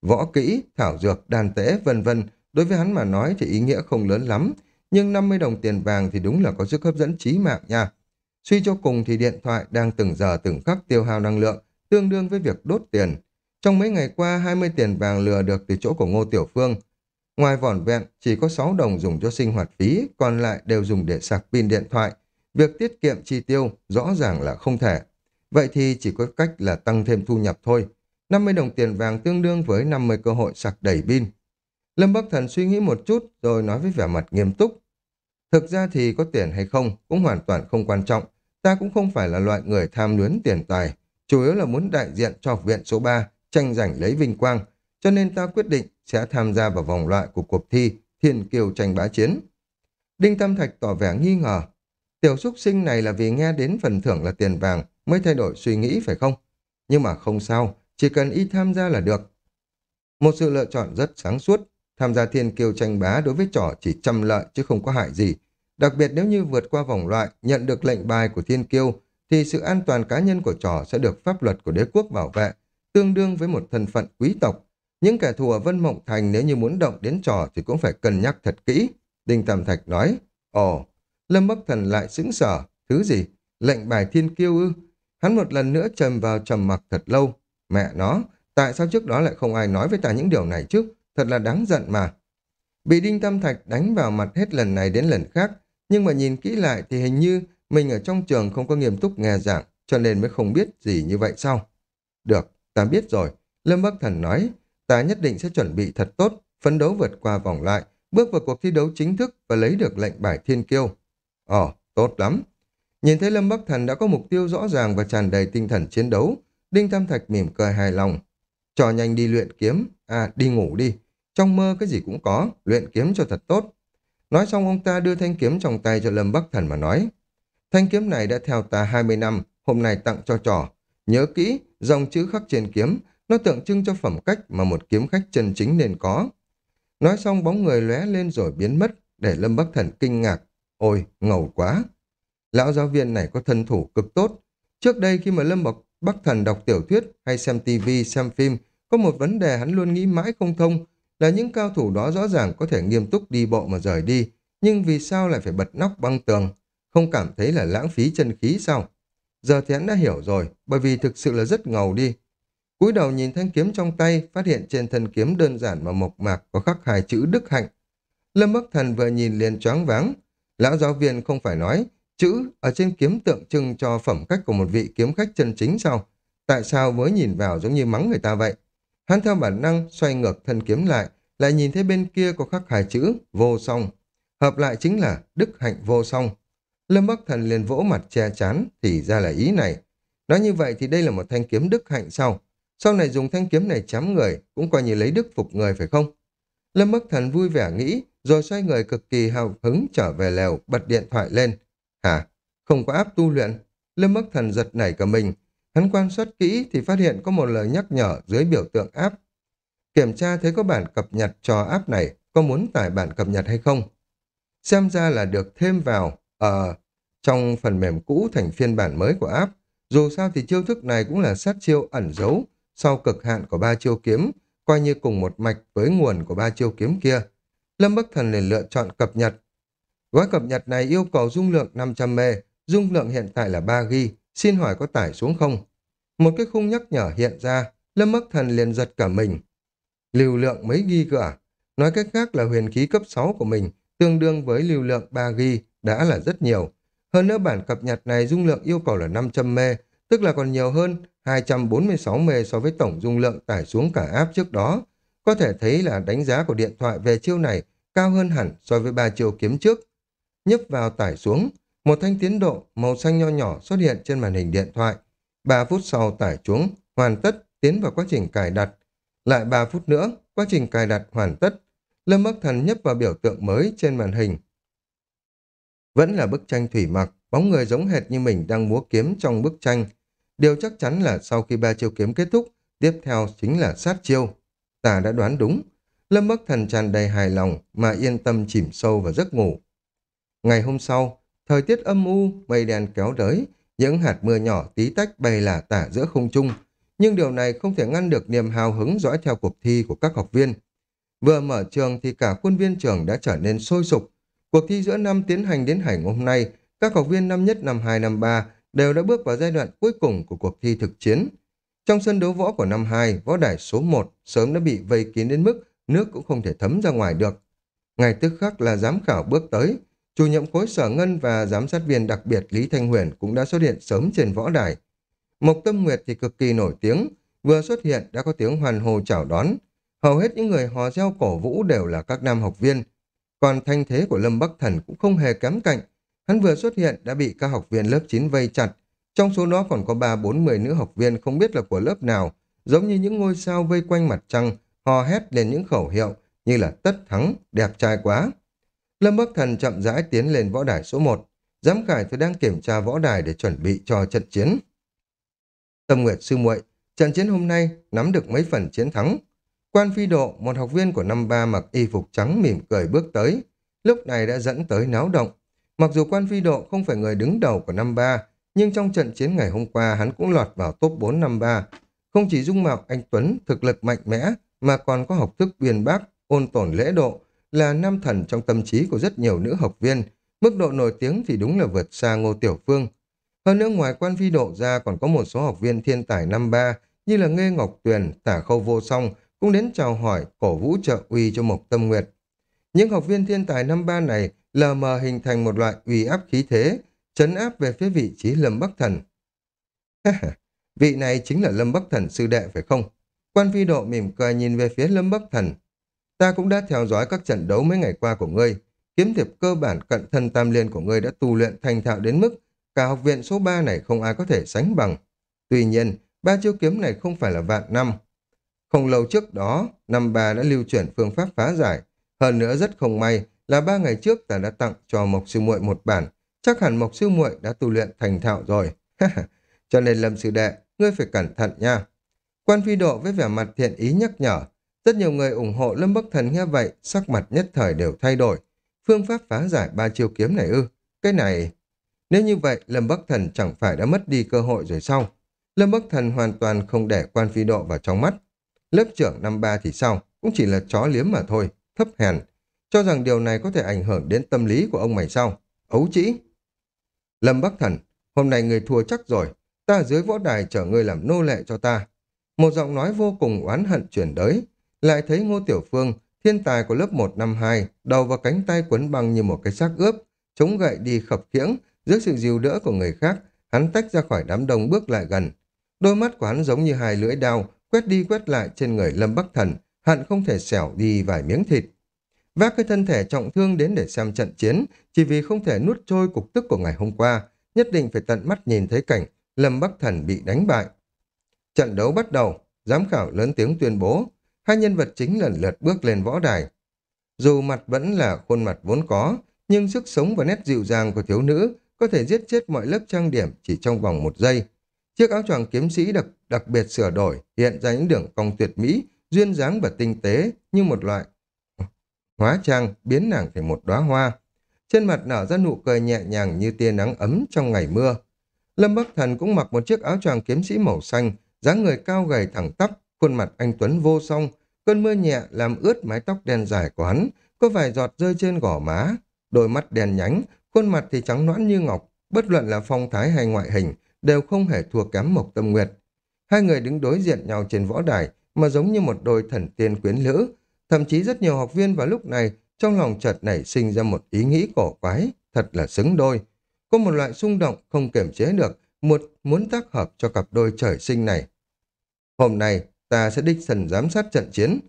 Võ kỹ, thảo dược, đàn tễ, vân vân đối với hắn mà nói thì ý nghĩa không lớn lắm, nhưng 50 đồng tiền vàng thì đúng là có sức hấp dẫn trí mạng nha. Suy cho cùng thì điện thoại đang từng giờ từng khắc tiêu hao năng lượng, tương đương với việc đốt tiền. Trong mấy ngày qua, 20 tiền vàng lừa được từ chỗ của Ngô Tiểu Phương. Ngoài vỏn vẹn, chỉ có 6 đồng dùng cho sinh hoạt phí, còn lại đều dùng để sạc pin điện thoại. Việc tiết kiệm chi tiêu rõ ràng là không thể. Vậy thì chỉ có cách là tăng thêm thu nhập thôi. 50 đồng tiền vàng tương đương với 50 cơ hội sạc đầy pin. Lâm Bắc Thần suy nghĩ một chút rồi nói với vẻ mặt nghiêm túc. Thực ra thì có tiền hay không cũng hoàn toàn không quan trọng. Ta cũng không phải là loại người tham luyến tiền tài. Chủ yếu là muốn đại diện cho học viện số 3 tranh giành lấy vinh quang. Cho nên ta quyết định sẽ tham gia vào vòng loại của cuộc thi Thiên Kiều tranh bá chiến. Đinh Tam Thạch tỏ vẻ nghi ngờ. Tiểu xúc sinh này là vì nghe đến phần thưởng là tiền vàng mới thay đổi suy nghĩ phải không? Nhưng mà không sao, chỉ cần y tham gia là được. Một sự lựa chọn rất sáng suốt, Tham gia thiên kiêu tranh bá đối với trò chỉ trăm lợi chứ không có hại gì. Đặc biệt nếu như vượt qua vòng loại, nhận được lệnh bài của thiên kiêu, thì sự an toàn cá nhân của trò sẽ được pháp luật của đế quốc bảo vệ, tương đương với một thân phận quý tộc. Những kẻ thù ở Vân Mộng Thành nếu như muốn động đến trò thì cũng phải cân nhắc thật kỹ. Đinh Tam Thạch nói, Ồ, Lâm Bắc Thần lại sững sở, thứ gì? Lệnh bài thiên kiêu ư? Hắn một lần nữa trầm vào trầm mặc thật lâu. Mẹ nó, tại sao trước đó lại không ai nói với ta những điều này chứ? thật là đáng giận mà. Bị Đinh Tam Thạch đánh vào mặt hết lần này đến lần khác, nhưng mà nhìn kỹ lại thì hình như mình ở trong trường không có nghiêm túc nghe giảng, cho nên mới không biết gì như vậy sao. Được, ta biết rồi. Lâm Bắc Thần nói, ta nhất định sẽ chuẩn bị thật tốt, phấn đấu vượt qua vòng lại bước vào cuộc thi đấu chính thức và lấy được lệnh bài thiên kiêu. Ồ, tốt lắm. Nhìn thấy Lâm Bắc Thần đã có mục tiêu rõ ràng và tràn đầy tinh thần chiến đấu, Đinh Tam Thạch mỉm cười hài lòng. Cho nhanh đi luyện kiếm, à đi ngủ đi. Trong mơ cái gì cũng có, luyện kiếm cho thật tốt. Nói xong ông ta đưa thanh kiếm trong tay cho Lâm Bắc Thần mà nói. Thanh kiếm này đã theo ta 20 năm, hôm nay tặng cho trò. Nhớ kỹ, dòng chữ khắc trên kiếm, nó tượng trưng cho phẩm cách mà một kiếm khách chân chính nên có. Nói xong bóng người lóe lên rồi biến mất, để Lâm Bắc Thần kinh ngạc. Ôi, ngầu quá! Lão giáo viên này có thân thủ cực tốt. Trước đây khi mà Lâm Bắc, Bắc Thần đọc tiểu thuyết hay xem tivi, xem phim, có một vấn đề hắn luôn nghĩ mãi không thông là những cao thủ đó rõ ràng có thể nghiêm túc đi bộ mà rời đi, nhưng vì sao lại phải bật nóc băng tường? Không cảm thấy là lãng phí chân khí sao? Giờ thì hắn đã hiểu rồi, bởi vì thực sự là rất ngầu đi. cúi đầu nhìn thanh kiếm trong tay, phát hiện trên thân kiếm đơn giản mà mộc mạc có khắc hai chữ Đức Hạnh. Lâm Bắc Thần vừa nhìn liền choáng váng. Lão giáo viên không phải nói, chữ ở trên kiếm tượng trưng cho phẩm cách của một vị kiếm khách chân chính sao? Tại sao mới nhìn vào giống như mắng người ta vậy? Hắn theo bản năng xoay ngược thân kiếm lại, lại nhìn thấy bên kia có khắc hai chữ vô song. Hợp lại chính là đức hạnh vô song. Lâm Bắc Thần liền vỗ mặt che chán, thì ra là ý này. Nói như vậy thì đây là một thanh kiếm đức hạnh sau. Sau này dùng thanh kiếm này chém người, cũng coi như lấy đức phục người phải không? Lâm Bắc Thần vui vẻ nghĩ, rồi xoay người cực kỳ hào hứng trở về lều, bật điện thoại lên. Hả? Không có áp tu luyện? Lâm Bắc Thần giật nảy cả mình. Hắn quan sát kỹ thì phát hiện có một lời nhắc nhở dưới biểu tượng áp. Kiểm tra thấy có bản cập nhật cho áp này, có muốn tải bản cập nhật hay không? Xem ra là được thêm vào ở trong phần mềm cũ thành phiên bản mới của app. Dù sao thì chiêu thức này cũng là sát chiêu ẩn giấu sau cực hạn của ba chiêu kiếm, coi như cùng một mạch với nguồn của ba chiêu kiếm kia. Lâm Bắc Thần liền lựa chọn cập nhật. Gói cập nhật này yêu cầu dung lượng 500 m dung lượng hiện tại là 3 ghi xin hỏi có tải xuống không? Một cái khung nhắc nhở hiện ra, Lâm Bắc Thần liền giật cả mình. Lưu lượng mấy ghi cơ à? Nói cách khác là huyền khí cấp 6 của mình tương đương với lưu lượng 3 ghi đã là rất nhiều. Hơn nữa bản cập nhật này dung lượng yêu cầu là 500 mê, tức là còn nhiều hơn 246 mê so với tổng dung lượng tải xuống cả app trước đó. Có thể thấy là đánh giá của điện thoại về chiêu này cao hơn hẳn so với ba chiêu kiếm trước. Nhấp vào tải xuống, một thanh tiến độ màu xanh nho nhỏ xuất hiện trên màn hình điện thoại. 3 phút sau tải xuống, hoàn tất, tiến vào quá trình cài đặt. Lại 3 phút nữa, quá trình cài đặt hoàn tất. Lâm Bắc Thần nhấp vào biểu tượng mới trên màn hình. Vẫn là bức tranh thủy mặc, bóng người giống hệt như mình đang múa kiếm trong bức tranh. Điều chắc chắn là sau khi ba chiêu kiếm kết thúc, tiếp theo chính là sát chiêu. Ta đã đoán đúng. Lâm Bắc Thần tràn đầy hài lòng mà yên tâm chìm sâu vào giấc ngủ. Ngày hôm sau, thời tiết âm u, mây đen kéo tới, những hạt mưa nhỏ tí tách bay lả tả giữa không trung. Nhưng điều này không thể ngăn được niềm hào hứng dõi theo cuộc thi của các học viên. Vừa mở trường thì cả khuôn viên trường đã trở nên sôi sục. Cuộc thi giữa năm tiến hành đến hành hôm nay, các học viên năm nhất, năm hai, năm ba đều đã bước vào giai đoạn cuối cùng của cuộc thi thực chiến. Trong sân đấu võ của năm 2, võ đài số 1 sớm đã bị vây kín đến mức nước cũng không thể thấm ra ngoài được. Ngày tức khắc là giám khảo bước tới, chủ nhiệm khối sở ngân và giám sát viên đặc biệt Lý Thanh Huyền cũng đã xuất hiện sớm trên võ đài. Mộc Tâm Nguyệt thì cực kỳ nổi tiếng, vừa xuất hiện đã có tiếng hoàn hồ chào đón. Hầu hết những người hò reo cổ vũ đều là các nam học viên. Còn thanh thế của Lâm Bắc Thần cũng không hề kém cạnh. Hắn vừa xuất hiện đã bị các học viên lớp 9 vây chặt. Trong số đó còn có 3-4-10 nữ học viên không biết là của lớp nào, giống như những ngôi sao vây quanh mặt trăng, hò hét lên những khẩu hiệu như là tất thắng, đẹp trai quá. Lâm Bắc Thần chậm rãi tiến lên võ đài số 1. Giám khải thì đang kiểm tra võ đài để chuẩn bị cho trận chiến. Tâm Nguyệt Sư muội trận chiến hôm nay nắm được mấy phần chiến thắng. Quan Phi Độ, một học viên của năm ba mặc y phục trắng mỉm cười bước tới. Lúc này đã dẫn tới náo động. Mặc dù Quan Phi Độ không phải người đứng đầu của năm ba, nhưng trong trận chiến ngày hôm qua hắn cũng lọt vào top 4 năm ba. Không chỉ dung mạo anh Tuấn thực lực mạnh mẽ, mà còn có học thức uyên bác, ôn tồn lễ độ, là nam thần trong tâm trí của rất nhiều nữ học viên. Mức độ nổi tiếng thì đúng là vượt xa Ngô Tiểu Phương. Hơn nữa ngoài quan phi độ ra còn có một số học viên thiên tài năm ba như là Nghê Ngọc Tuyền, Tả Khâu Vô Song cũng đến chào hỏi, cổ vũ trợ uy cho Mộc Tâm Nguyệt. Những học viên thiên tài năm ba này lờ mờ hình thành một loại uy áp khí thế, chấn áp về phía vị trí Lâm Bắc Thần. vị này chính là Lâm Bắc Thần sư đệ phải không? Quan phi độ mỉm cười nhìn về phía Lâm Bắc Thần. Ta cũng đã theo dõi các trận đấu mấy ngày qua của ngươi. Kiếm thiệp cơ bản cận thân tam liên của ngươi đã tu luyện thành thạo đến mức cả học viện số 3 này không ai có thể sánh bằng. Tuy nhiên, ba chiêu kiếm này không phải là vạn năm. Không lâu trước đó, năm ba đã lưu chuyển phương pháp phá giải. Hơn nữa rất không may là ba ngày trước ta đã tặng cho Mộc Sư muội một bản. Chắc hẳn Mộc Sư muội đã tu luyện thành thạo rồi. Cho nên Lâm Sư Đệ, ngươi phải cẩn thận nha. Quan phi độ với vẻ mặt thiện ý nhắc nhở. Rất nhiều người ủng hộ Lâm Bắc Thần nghe vậy, sắc mặt nhất thời đều thay đổi. Phương pháp phá giải ba chiêu kiếm này ư? Cái này... Nếu như vậy, Lâm Bắc Thần chẳng phải đã mất đi cơ hội rồi sao? Lâm Bắc Thần hoàn toàn không để quan phi độ vào trong mắt. Lớp trưởng năm ba thì sao? Cũng chỉ là chó liếm mà thôi, thấp hèn. Cho rằng điều này có thể ảnh hưởng đến tâm lý của ông mày sao? Ấu trĩ! Lâm Bắc Thần, hôm nay người thua chắc rồi. Ta ở dưới võ đài chở ngươi làm nô lệ cho ta. Một giọng nói vô cùng oán hận chuyển tới. Lại thấy Ngô Tiểu Phương, thiên tài của lớp 152, đầu và cánh tay quấn băng như một cái xác ướp, chống gậy đi khập khiễng, dưới sự dìu đỡ của người khác, hắn tách ra khỏi đám đông bước lại gần. Đôi mắt của hắn giống như hai lưỡi đao, quét đi quét lại trên người Lâm Bắc Thần, hận không thể xẻo đi vài miếng thịt. Vác cái thân thể trọng thương đến để xem trận chiến, chỉ vì không thể nuốt trôi cục tức của ngày hôm qua, nhất định phải tận mắt nhìn thấy cảnh Lâm Bắc Thần bị đánh bại. Trận đấu bắt đầu, giám khảo lớn tiếng tuyên bố, hai nhân vật chính lần lượt bước lên võ đài. Dù mặt vẫn là khuôn mặt vốn có, nhưng sức sống và nét dịu dàng của thiếu nữ có thể giết chết mọi lớp trang điểm chỉ trong vòng một giây. Chiếc áo choàng kiếm sĩ đặc, đặc biệt sửa đổi hiện ra những đường cong tuyệt mỹ, duyên dáng và tinh tế như một loại hóa trang biến nàng thành một đóa hoa. Trên mặt nở ra nụ cười nhẹ nhàng như tia nắng ấm trong ngày mưa. Lâm Bắc Thần cũng mặc một chiếc áo choàng kiếm sĩ màu xanh, dáng người cao gầy thẳng tắp, khuôn mặt anh Tuấn vô song, cơn mưa nhẹ làm ướt mái tóc đen dài của hắn, có vài giọt rơi trên gò má, đôi mắt đen nhánh, khuôn mặt thì trắng nõn như ngọc, bất luận là phong thái hay ngoại hình, đều không hề thua kém Mộc Tâm Nguyệt. Hai người đứng đối diện nhau trên võ đài, mà giống như một đôi thần tiên quyến lữ. Thậm chí rất nhiều học viên vào lúc này trong lòng chợt nảy sinh ra một ý nghĩ cổ quái, thật là xứng đôi. Có một loại xung động không kiềm chế được, một muốn tác hợp cho cặp đôi trời sinh này. Hôm nay, ta sẽ đích thần giám sát trận chiến.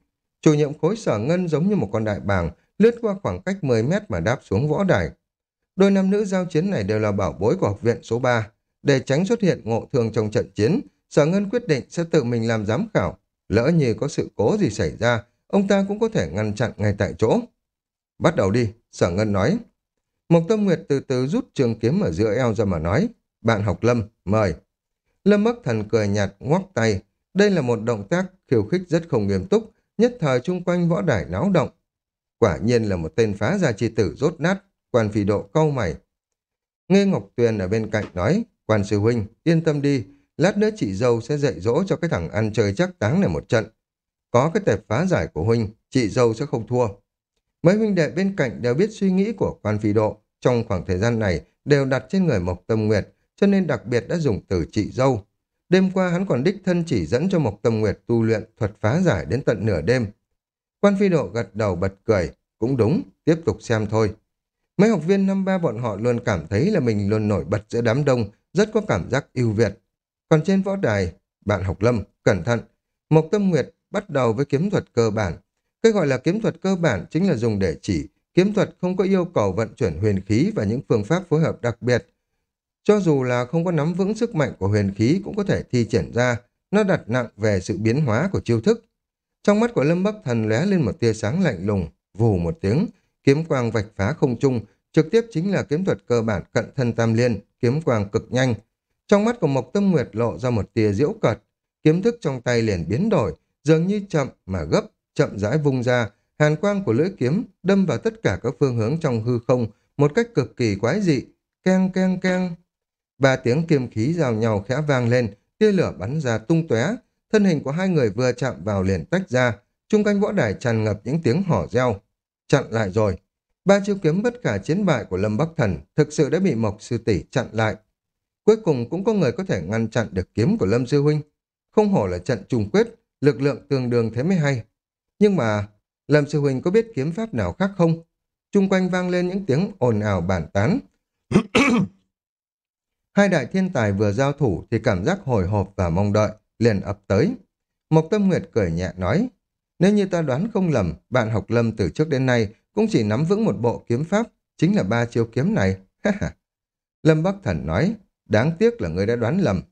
Chủ nhiệm khối sở ngân giống như một con đại bàng, lướt qua khoảng cách 10 mét mà đáp xuống võ đài. Đôi nam nữ giao chiến này đều là bảo bối của học viện số 3. Để tránh xuất hiện ngộ thương trong trận chiến, sở ngân quyết định sẽ tự mình làm giám khảo. Lỡ như có sự cố gì xảy ra, ông ta cũng có thể ngăn chặn ngay tại chỗ. Bắt đầu đi, sở ngân nói. Mộc Tâm Nguyệt từ từ rút trường kiếm ở giữa eo ra mà nói. Bạn học Lâm, mời. Lâm Bắc Thần cười nhạt, ngoắc tay. Đây là một động tác khiêu khích rất không nghiêm túc, nhất thời chung quanh võ đài náo động. Quả nhiên là một tên phá gia chi tử rốt nát, quan phi độ câu mày. Nghe Ngọc Tuyền ở bên cạnh nói, quan sư huynh, yên tâm đi, lát nữa chị dâu sẽ dạy dỗ cho cái thằng ăn chơi chắc táng này một trận. Có cái tệp phá giải của huynh, chị dâu sẽ không thua. Mấy huynh đệ bên cạnh đều biết suy nghĩ của quan phi độ, trong khoảng thời gian này đều đặt trên người Mộc Tâm Nguyệt, cho nên đặc biệt đã dùng từ chị dâu. Đêm qua hắn còn đích thân chỉ dẫn cho Mộc Tâm Nguyệt tu luyện thuật phá giải đến tận nửa đêm. Quan phi độ gật đầu bật cười, cũng đúng, tiếp tục xem thôi. Mấy học viên năm ba bọn họ luôn cảm thấy là mình luôn nổi bật giữa đám đông, rất có cảm giác ưu việt. Còn trên võ đài, bạn học lâm, cẩn thận. Mộc Tâm Nguyệt bắt đầu với kiếm thuật cơ bản. Cái gọi là kiếm thuật cơ bản chính là dùng để chỉ kiếm thuật không có yêu cầu vận chuyển huyền khí và những phương pháp phối hợp đặc biệt. Cho dù là không có nắm vững sức mạnh của huyền khí cũng có thể thi triển ra, nó đặt nặng về sự biến hóa của chiêu thức. Trong mắt của Lâm Bắc Thần lóe lên một tia sáng lạnh lùng, vù một tiếng, kiếm quang vạch phá không trung, trực tiếp chính là kiếm thuật cơ bản cận thân tam liên, kiếm quang cực nhanh. Trong mắt của Mộc Tâm Nguyệt lộ ra một tia diễu cợt, kiếm thức trong tay liền biến đổi, dường như chậm mà gấp, chậm rãi vung ra, hàn quang của lưỡi kiếm đâm vào tất cả các phương hướng trong hư không một cách cực kỳ quái dị, keng keng keng. Ba tiếng kiếm khí giao nhau khẽ vang lên, tia lửa bắn ra tung tóe, thân hình của hai người vừa chạm vào liền tách ra, chung quanh võ đài tràn ngập những tiếng hò reo. Chặn lại rồi. Ba chiêu kiếm bất cả chiến bại của Lâm Bắc Thần thực sự đã bị Mộc Sư Tỷ chặn lại. Cuối cùng cũng có người có thể ngăn chặn được kiếm của Lâm Sư Huynh. Không hổ là trận trùng quyết, lực lượng tương đương thế mới hay. Nhưng mà, Lâm Sư Huynh có biết kiếm pháp nào khác không? Trung quanh vang lên những tiếng ồn ào bản tán. Hai đại thiên tài vừa giao thủ thì cảm giác hồi hộp và mong đợi, liền ập tới. Mộc Tâm Nguyệt cười nhẹ nói, nếu như ta đoán không lầm, bạn học Lâm từ trước đến nay cũng chỉ nắm vững một bộ kiếm pháp, chính là ba chiêu kiếm này. Lâm Bắc Thần nói, đáng tiếc là người đã đoán lầm.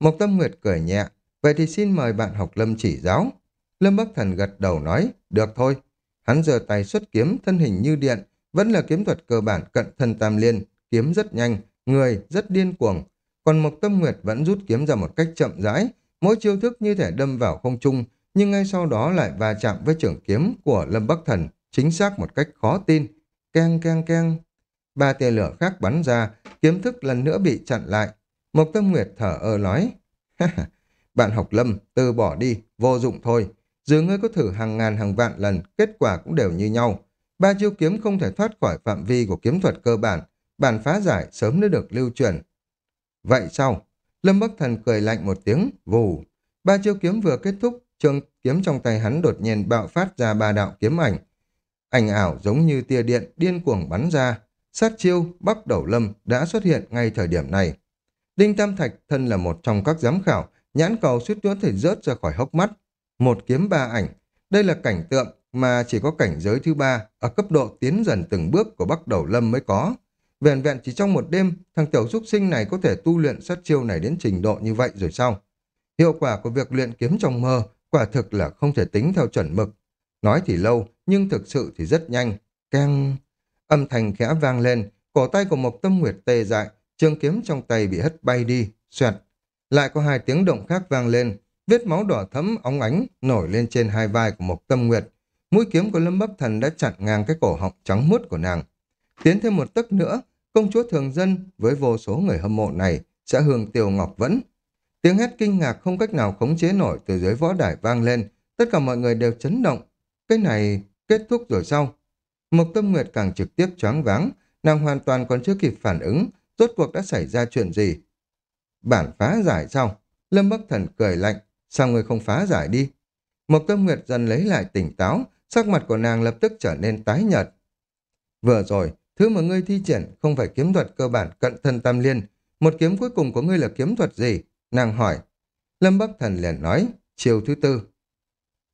Mộc Tâm Nguyệt cười nhẹ, vậy thì xin mời bạn học Lâm chỉ giáo. Lâm Bắc Thần gật đầu nói, được thôi. Hắn giơ tay xuất kiếm, thân hình như điện, vẫn là kiếm thuật cơ bản cận thân tam liên, kiếm rất nhanh, người rất điên cuồng. Còn Mộc Tâm Nguyệt vẫn rút kiếm ra một cách chậm rãi, mỗi chiêu thức như thể đâm vào không trung, nhưng ngay sau đó lại va chạm với trưởng kiếm của Lâm Bắc Thần, chính xác một cách khó tin. Keng keng keng. Ba tia lửa khác bắn ra, kiếm thức lần nữa bị chặn lại. Mộc Tâm Nguyệt thở ơ nói, bạn học Lâm, từ bỏ đi, vô dụng thôi. Dù ngươi có thử hàng ngàn hàng vạn lần, kết quả cũng đều như nhau. Ba chiêu kiếm không thể thoát khỏi phạm vi của kiếm thuật cơ bản, bản phá giải sớm đã được lưu truyền. Vậy sao? Lâm Bắc Thần cười lạnh một tiếng, vù. Ba chiêu kiếm vừa kết thúc, trường kiếm trong tay hắn đột nhiên bạo phát ra ba đạo kiếm ảnh. Ảnh ảo giống như tia điện điên cuồng bắn ra. Sát chiêu Bắc Đầu Lâm đã xuất hiện ngay thời điểm này. Đinh Tam Thạch thân là một trong các giám khảo, nhãn cầu suýt nữa thể rớt ra khỏi hốc mắt. Một kiếm ba ảnh. Đây là cảnh tượng mà chỉ có cảnh giới thứ ba ở cấp độ tiến dần từng bước của Bắc Đầu Lâm mới có. Vẹn vẹn chỉ trong một đêm, thằng tiểu súc sinh này có thể tu luyện sát chiêu này đến trình độ như vậy rồi sao? Hiệu quả của việc luyện kiếm trong mơ quả thực là không thể tính theo chuẩn mực. Nói thì lâu, nhưng thực sự thì rất nhanh. Keng... Âm thanh khẽ vang lên, cổ tay của một tâm nguyệt tê dại, trường kiếm trong tay bị hất bay đi, xoẹt. Lại có hai tiếng động khác vang lên, vết máu đỏ thấm óng ánh nổi lên trên hai vai của một tâm nguyệt. Mũi kiếm của Lâm Bắc Thần đã chặn ngang cái cổ họng trắng muốt của nàng. Tiến thêm một tấc nữa, công chúa thường dân với vô số người hâm mộ này sẽ hương tiêu ngọc vẫn. Tiếng hét kinh ngạc không cách nào khống chế nổi từ dưới võ đài vang lên, tất cả mọi người đều chấn động. Cái này kết thúc rồi sao? Mộc Tâm Nguyệt càng trực tiếp choáng váng, nàng hoàn toàn còn chưa kịp phản ứng, rốt cuộc đã xảy ra chuyện gì? Bản phá giải sao? Lâm Bắc Thần cười lạnh, sao người không phá giải đi? Mộc Tâm Nguyệt dần lấy lại tỉnh táo, sắc mặt của nàng lập tức trở nên tái nhợt. Vừa rồi, thứ mà ngươi thi triển không phải kiếm thuật cơ bản cận thân tam liên, một kiếm cuối cùng của ngươi là kiếm thuật gì? Nàng hỏi. Lâm Bắc Thần liền nói, chiêu thứ tư.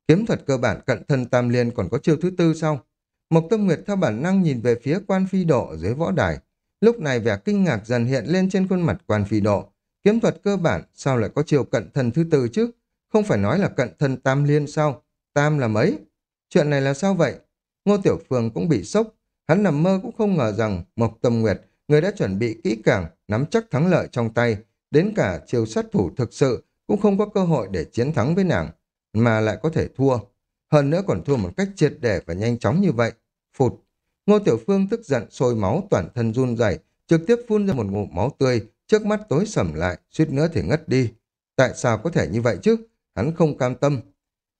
Kiếm thuật cơ bản cận thân tam liên còn có chiêu thứ tư sau. Mộc Tâm Nguyệt theo bản năng nhìn về phía quan phi độ dưới võ đài. Lúc này vẻ kinh ngạc dần hiện lên trên khuôn mặt quan phi độ. Kiếm thuật cơ bản sao lại có chiêu cận thân thứ tư chứ? Không phải nói là cận thân tam liên sao? Tam là mấy? Chuyện này là sao vậy? Ngô Tiểu Phương cũng bị sốc. Hắn nằm mơ cũng không ngờ rằng Mộc Tâm Nguyệt, người đã chuẩn bị kỹ càng, nắm chắc thắng lợi trong tay, đến cả chiều sát thủ thực sự cũng không có cơ hội để chiến thắng với nàng, mà lại có thể thua. Hơn nữa còn thua một cách triệt để và nhanh chóng như vậy. Phụt. Ngô Tiểu Phương tức giận sôi máu toàn thân run rẩy, trực tiếp phun ra một ngụm máu tươi, trước mắt tối sầm lại, suýt nữa thì ngất đi. Tại sao có thể như vậy chứ? Hắn không cam tâm.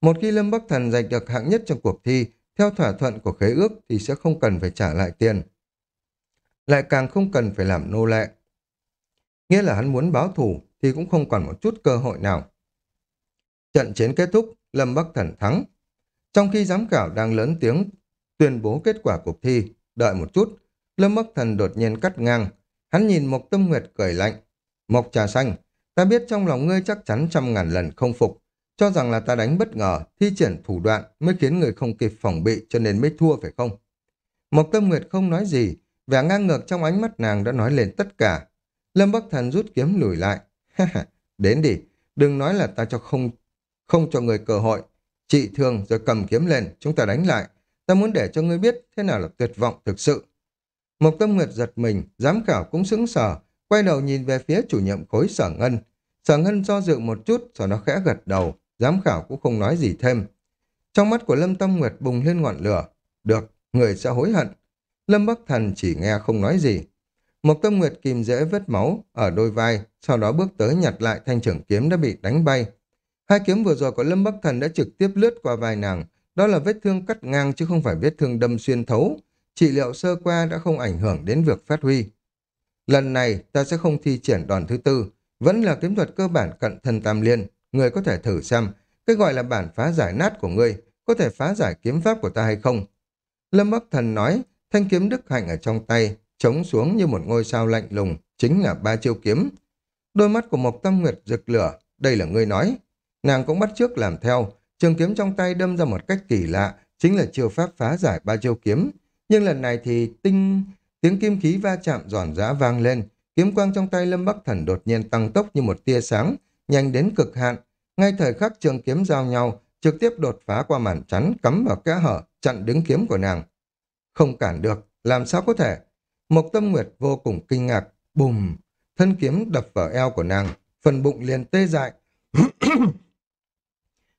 Một khi Lâm Bắc Thần giành được hạng nhất trong cuộc thi, theo thỏa thuận của khế ước thì sẽ không cần phải trả lại tiền. Lại càng không cần phải làm nô lệ. Nghĩa là hắn muốn báo thù thì cũng không còn một chút cơ hội nào. Trận chiến kết thúc, Lâm Bắc Thần thắng. Trong khi giám khảo đang lớn tiếng tuyên bố kết quả cuộc thi, đợi một chút, Lâm Bắc Thần đột nhiên cắt ngang. Hắn nhìn Mộc Tâm Nguyệt cười lạnh. Mộc trà xanh, ta biết trong lòng ngươi chắc chắn trăm ngàn lần không phục, cho rằng là ta đánh bất ngờ, thi triển thủ đoạn mới khiến người không kịp phòng bị cho nên mới thua phải không? Mộc Tâm Nguyệt không nói gì, vẻ ngang ngược trong ánh mắt nàng đã nói lên tất cả. Lâm Bắc Thần rút kiếm lùi lại. Đến đi, đừng nói là ta cho không không cho người cơ hội. Chị thường rồi cầm kiếm lên, chúng ta đánh lại. Ta muốn để cho ngươi biết thế nào là tuyệt vọng thực sự. Mộc Tâm Nguyệt giật mình, giám khảo cũng sững sờ, quay đầu nhìn về phía chủ nhiệm khối sở ngân. Sở ngân do dự một chút, sau đó khẽ gật đầu, giám khảo cũng không nói gì thêm. Trong mắt của Lâm Tâm Nguyệt bùng lên ngọn lửa. Được, người sẽ hối hận. Lâm Bắc Thần chỉ nghe không nói gì. Một tâm nguyệt kìm dễ vết máu ở đôi vai, sau đó bước tới nhặt lại thanh trưởng kiếm đã bị đánh bay. Hai kiếm vừa rồi của Lâm Bắc Thần đã trực tiếp lướt qua vai nàng, đó là vết thương cắt ngang chứ không phải vết thương đâm xuyên thấu. Trị liệu sơ qua đã không ảnh hưởng đến việc phát huy. Lần này ta sẽ không thi triển đòn thứ tư, vẫn là kiếm thuật cơ bản cận thân tam liên. Người có thể thử xem, cái gọi là bản phá giải nát của ngươi, có thể phá giải kiếm pháp của ta hay không? Lâm Bắc Thần nói, thanh kiếm đức hạnh ở trong tay, chống xuống như một ngôi sao lạnh lùng, chính là ba chiêu kiếm. Đôi mắt của Mộc Tâm Nguyệt rực lửa, đây là ngươi nói. Nàng cũng bắt trước làm theo, trường kiếm trong tay đâm ra một cách kỳ lạ, chính là chiêu pháp phá giải ba chiêu kiếm. Nhưng lần này thì tinh tiếng kim khí va chạm giòn giã vang lên, kiếm quang trong tay Lâm Bắc Thần đột nhiên tăng tốc như một tia sáng, nhanh đến cực hạn. Ngay thời khắc trường kiếm giao nhau, trực tiếp đột phá qua màn chắn cắm vào kẽ hở, chặn đứng kiếm của nàng. Không cản được, làm sao có thể? Mộc Tâm Nguyệt vô cùng kinh ngạc, bùm, thân kiếm đập vào eo của nàng, phần bụng liền tê dại.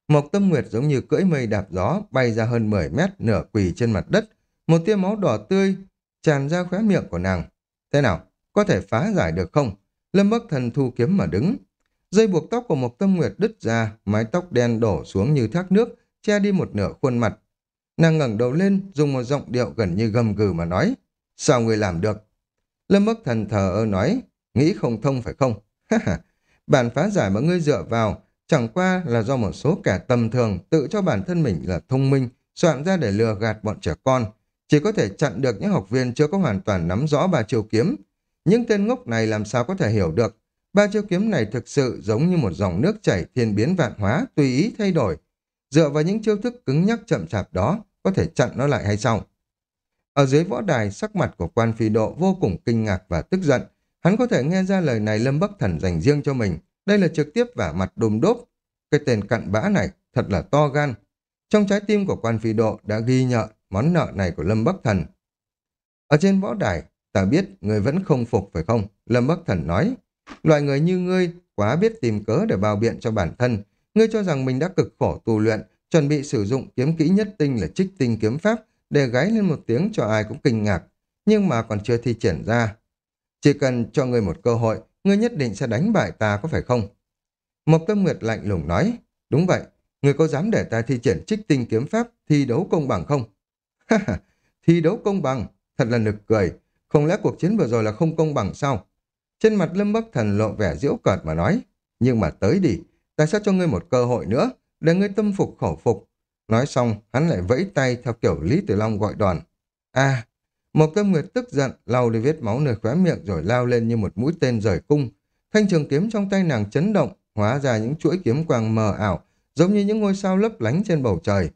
Mộc Tâm Nguyệt giống như cưỡi mây đạp gió, bay ra hơn 10 mét, nửa quỳ trên mặt đất. Một tia máu đỏ tươi tràn ra khóe miệng của nàng. Thế nào, có thể phá giải được không? Lâm Bắc Thần thu kiếm mà đứng. Dây buộc tóc của Mộc Tâm Nguyệt đứt ra, mái tóc đen đổ xuống như thác nước, che đi một nửa khuôn mặt. Nàng ngẩng đầu lên, dùng một giọng điệu gần như gầm gừ mà nói. Sao người làm được? Lâm Bắc Thần thờ ơ nói, nghĩ không thông phải không? Bản phá giải mà ngươi dựa vào chẳng qua là do một số kẻ tầm thường tự cho bản thân mình là thông minh, soạn ra để lừa gạt bọn trẻ con. Chỉ có thể chặn được những học viên chưa có hoàn toàn nắm rõ ba chiêu kiếm. Những tên ngốc này làm sao có thể hiểu được. Ba chiêu kiếm này thực sự giống như một dòng nước chảy thiên biến vạn hóa, tùy ý thay đổi. Dựa vào những chiêu thức cứng nhắc chậm chạp đó, có thể chặn nó lại hay sao? Ở dưới võ đài, sắc mặt của quan phi độ vô cùng kinh ngạc và tức giận. Hắn có thể nghe ra lời này Lâm Bắc Thần dành riêng cho mình. Đây là trực tiếp vả mặt đùm đốp. Cái tên cặn bã này thật là to gan. Trong trái tim của quan phi độ đã ghi nhợ món nợ này của Lâm Bắc Thần. Ở trên võ đài, ta biết người vẫn không phục phải không? Lâm Bắc Thần nói. Loại người như ngươi quá biết tìm cớ để bao biện cho bản thân. Ngươi cho rằng mình đã cực khổ tu luyện, chuẩn bị sử dụng kiếm kỹ nhất tinh là trích tinh kiếm pháp để gáy lên một tiếng cho ai cũng kinh ngạc, nhưng mà còn chưa thi triển ra. Chỉ cần cho ngươi một cơ hội, ngươi nhất định sẽ đánh bại ta có phải không? Mộc Tâm Nguyệt lạnh lùng nói, đúng vậy, ngươi có dám để ta thi triển trích tinh kiếm pháp thi đấu công bằng không? Ha ha, thi đấu công bằng, thật là nực cười, không lẽ cuộc chiến vừa rồi là không công bằng sao? Trên mặt Lâm Bắc Thần lộ vẻ diễu cợt mà nói, nhưng mà tới đi, ta sẽ cho ngươi một cơ hội nữa, để ngươi tâm phục khẩu phục. Nói xong, hắn lại vẫy tay theo kiểu Lý Tử Long gọi đoàn. a một tâm nguyệt tức giận, lau đi vết máu nơi khóe miệng rồi lao lên như một mũi tên rời cung. Thanh trường kiếm trong tay nàng chấn động, hóa ra những chuỗi kiếm quang mờ ảo, giống như những ngôi sao lấp lánh trên bầu trời.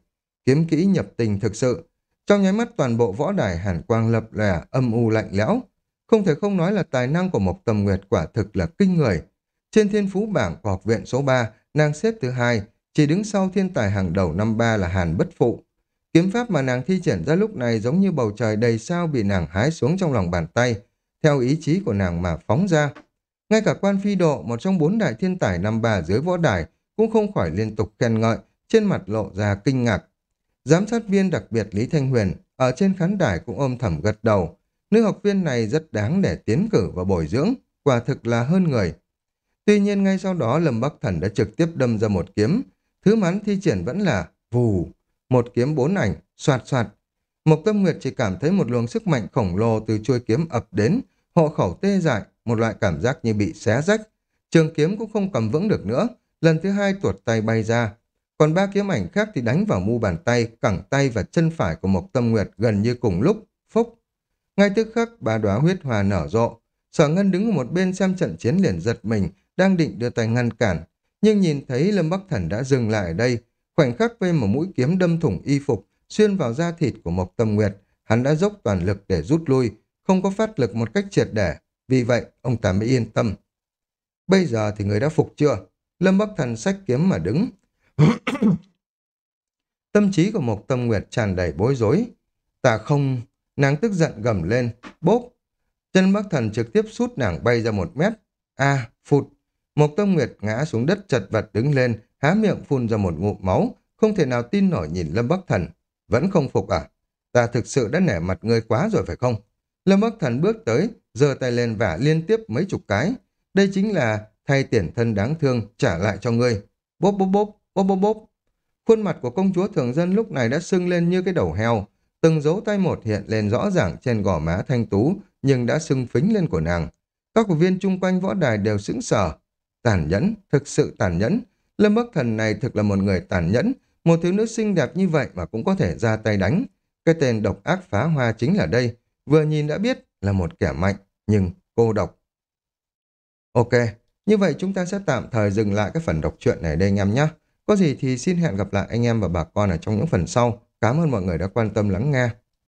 Kiếm kỹ nhập tình thực sự. Trong nháy mắt toàn bộ võ đài hàn quang lập lẻ, âm u lạnh lẽo. Không thể không nói là tài năng của Mộc Tâm Nguyệt quả thực là kinh người. Trên thiên phú bảng của học viện số 3, nàng xếp thứ hai, chỉ đứng sau thiên tài hàng đầu năm ba là Hàn Bất Phụ. Kiếm pháp mà nàng thi triển ra lúc này giống như bầu trời đầy sao bị nàng hái xuống trong lòng bàn tay, theo ý chí của nàng mà phóng ra. Ngay cả quan phi độ, một trong bốn đại thiên tài năm ba dưới võ đài, cũng không khỏi liên tục khen ngợi, trên mặt lộ ra kinh ngạc. Giám sát viên đặc biệt Lý Thanh Huyền, ở trên khán đài cũng ôm thầm gật đầu. Nữ học viên này rất đáng để tiến cử và bồi dưỡng, quả thực là hơn người. Tuy nhiên ngay sau đó Lâm Bắc Thần đã trực tiếp đâm ra một kiếm, Thứ mắn thi triển vẫn là vù, một kiếm bốn ảnh, soạt soạt. Mộc Tâm Nguyệt chỉ cảm thấy một luồng sức mạnh khổng lồ từ chuôi kiếm ập đến, hộ khẩu tê dại, một loại cảm giác như bị xé rách. Trường kiếm cũng không cầm vững được nữa, lần thứ hai tuột tay bay ra. Còn ba kiếm ảnh khác thì đánh vào mu bàn tay, cẳng tay và chân phải của Mộc Tâm Nguyệt gần như cùng lúc, phúc. Ngay tức khắc, ba đóa huyết hòa nở rộ. Sở Ngân đứng ở một bên xem trận chiến liền giật mình, đang định đưa tay ngăn cản, nhưng nhìn thấy Lâm Bắc Thần đã dừng lại ở đây, khoảnh khắc vây một mũi kiếm đâm thủng y phục, xuyên vào da thịt của Mộc Tâm Nguyệt, hắn đã dốc toàn lực để rút lui, không có phát lực một cách triệt để, vì vậy ông ta mới yên tâm. Bây giờ thì người đã phục chưa? Lâm Bắc Thần sách kiếm mà đứng. Tâm trí của Mộc Tâm Nguyệt tràn đầy bối rối. Ta không... Nàng tức giận gầm lên, bốp. Chân Bắc Thần trực tiếp sút nàng bay ra một mét. A, phụt, Mộc Tâm Nguyệt ngã xuống đất chật vật đứng lên, há miệng phun ra một ngụm máu, không thể nào tin nổi nhìn Lâm Bắc Thần. Vẫn không phục à? Ta thực sự đã nể mặt ngươi quá rồi phải không? Lâm Bắc Thần bước tới, giơ tay lên vả liên tiếp mấy chục cái. Đây chính là thay tiền thân đáng thương trả lại cho ngươi. Bốp bốp bốp, bốp bốp bốp. Khuôn mặt của công chúa thường dân lúc này đã sưng lên như cái đầu heo. Từng dấu tay một hiện lên rõ ràng trên gò má thanh tú, nhưng đã sưng phính lên của nàng. Các học viên chung quanh võ đài đều sững sờ, Tàn nhẫn, thực sự tàn nhẫn. Lâm Bắc Thần này thực là một người tàn nhẫn, một thiếu nữ xinh đẹp như vậy mà cũng có thể ra tay đánh. Cái tên độc ác phá hoa chính là đây, vừa nhìn đã biết là một kẻ mạnh, nhưng cô độc. Ok, như vậy chúng ta sẽ tạm thời dừng lại cái phần đọc truyện này đây anh em nhé. Có gì thì xin hẹn gặp lại anh em và bà con ở trong những phần sau. Cảm ơn mọi người đã quan tâm lắng nghe.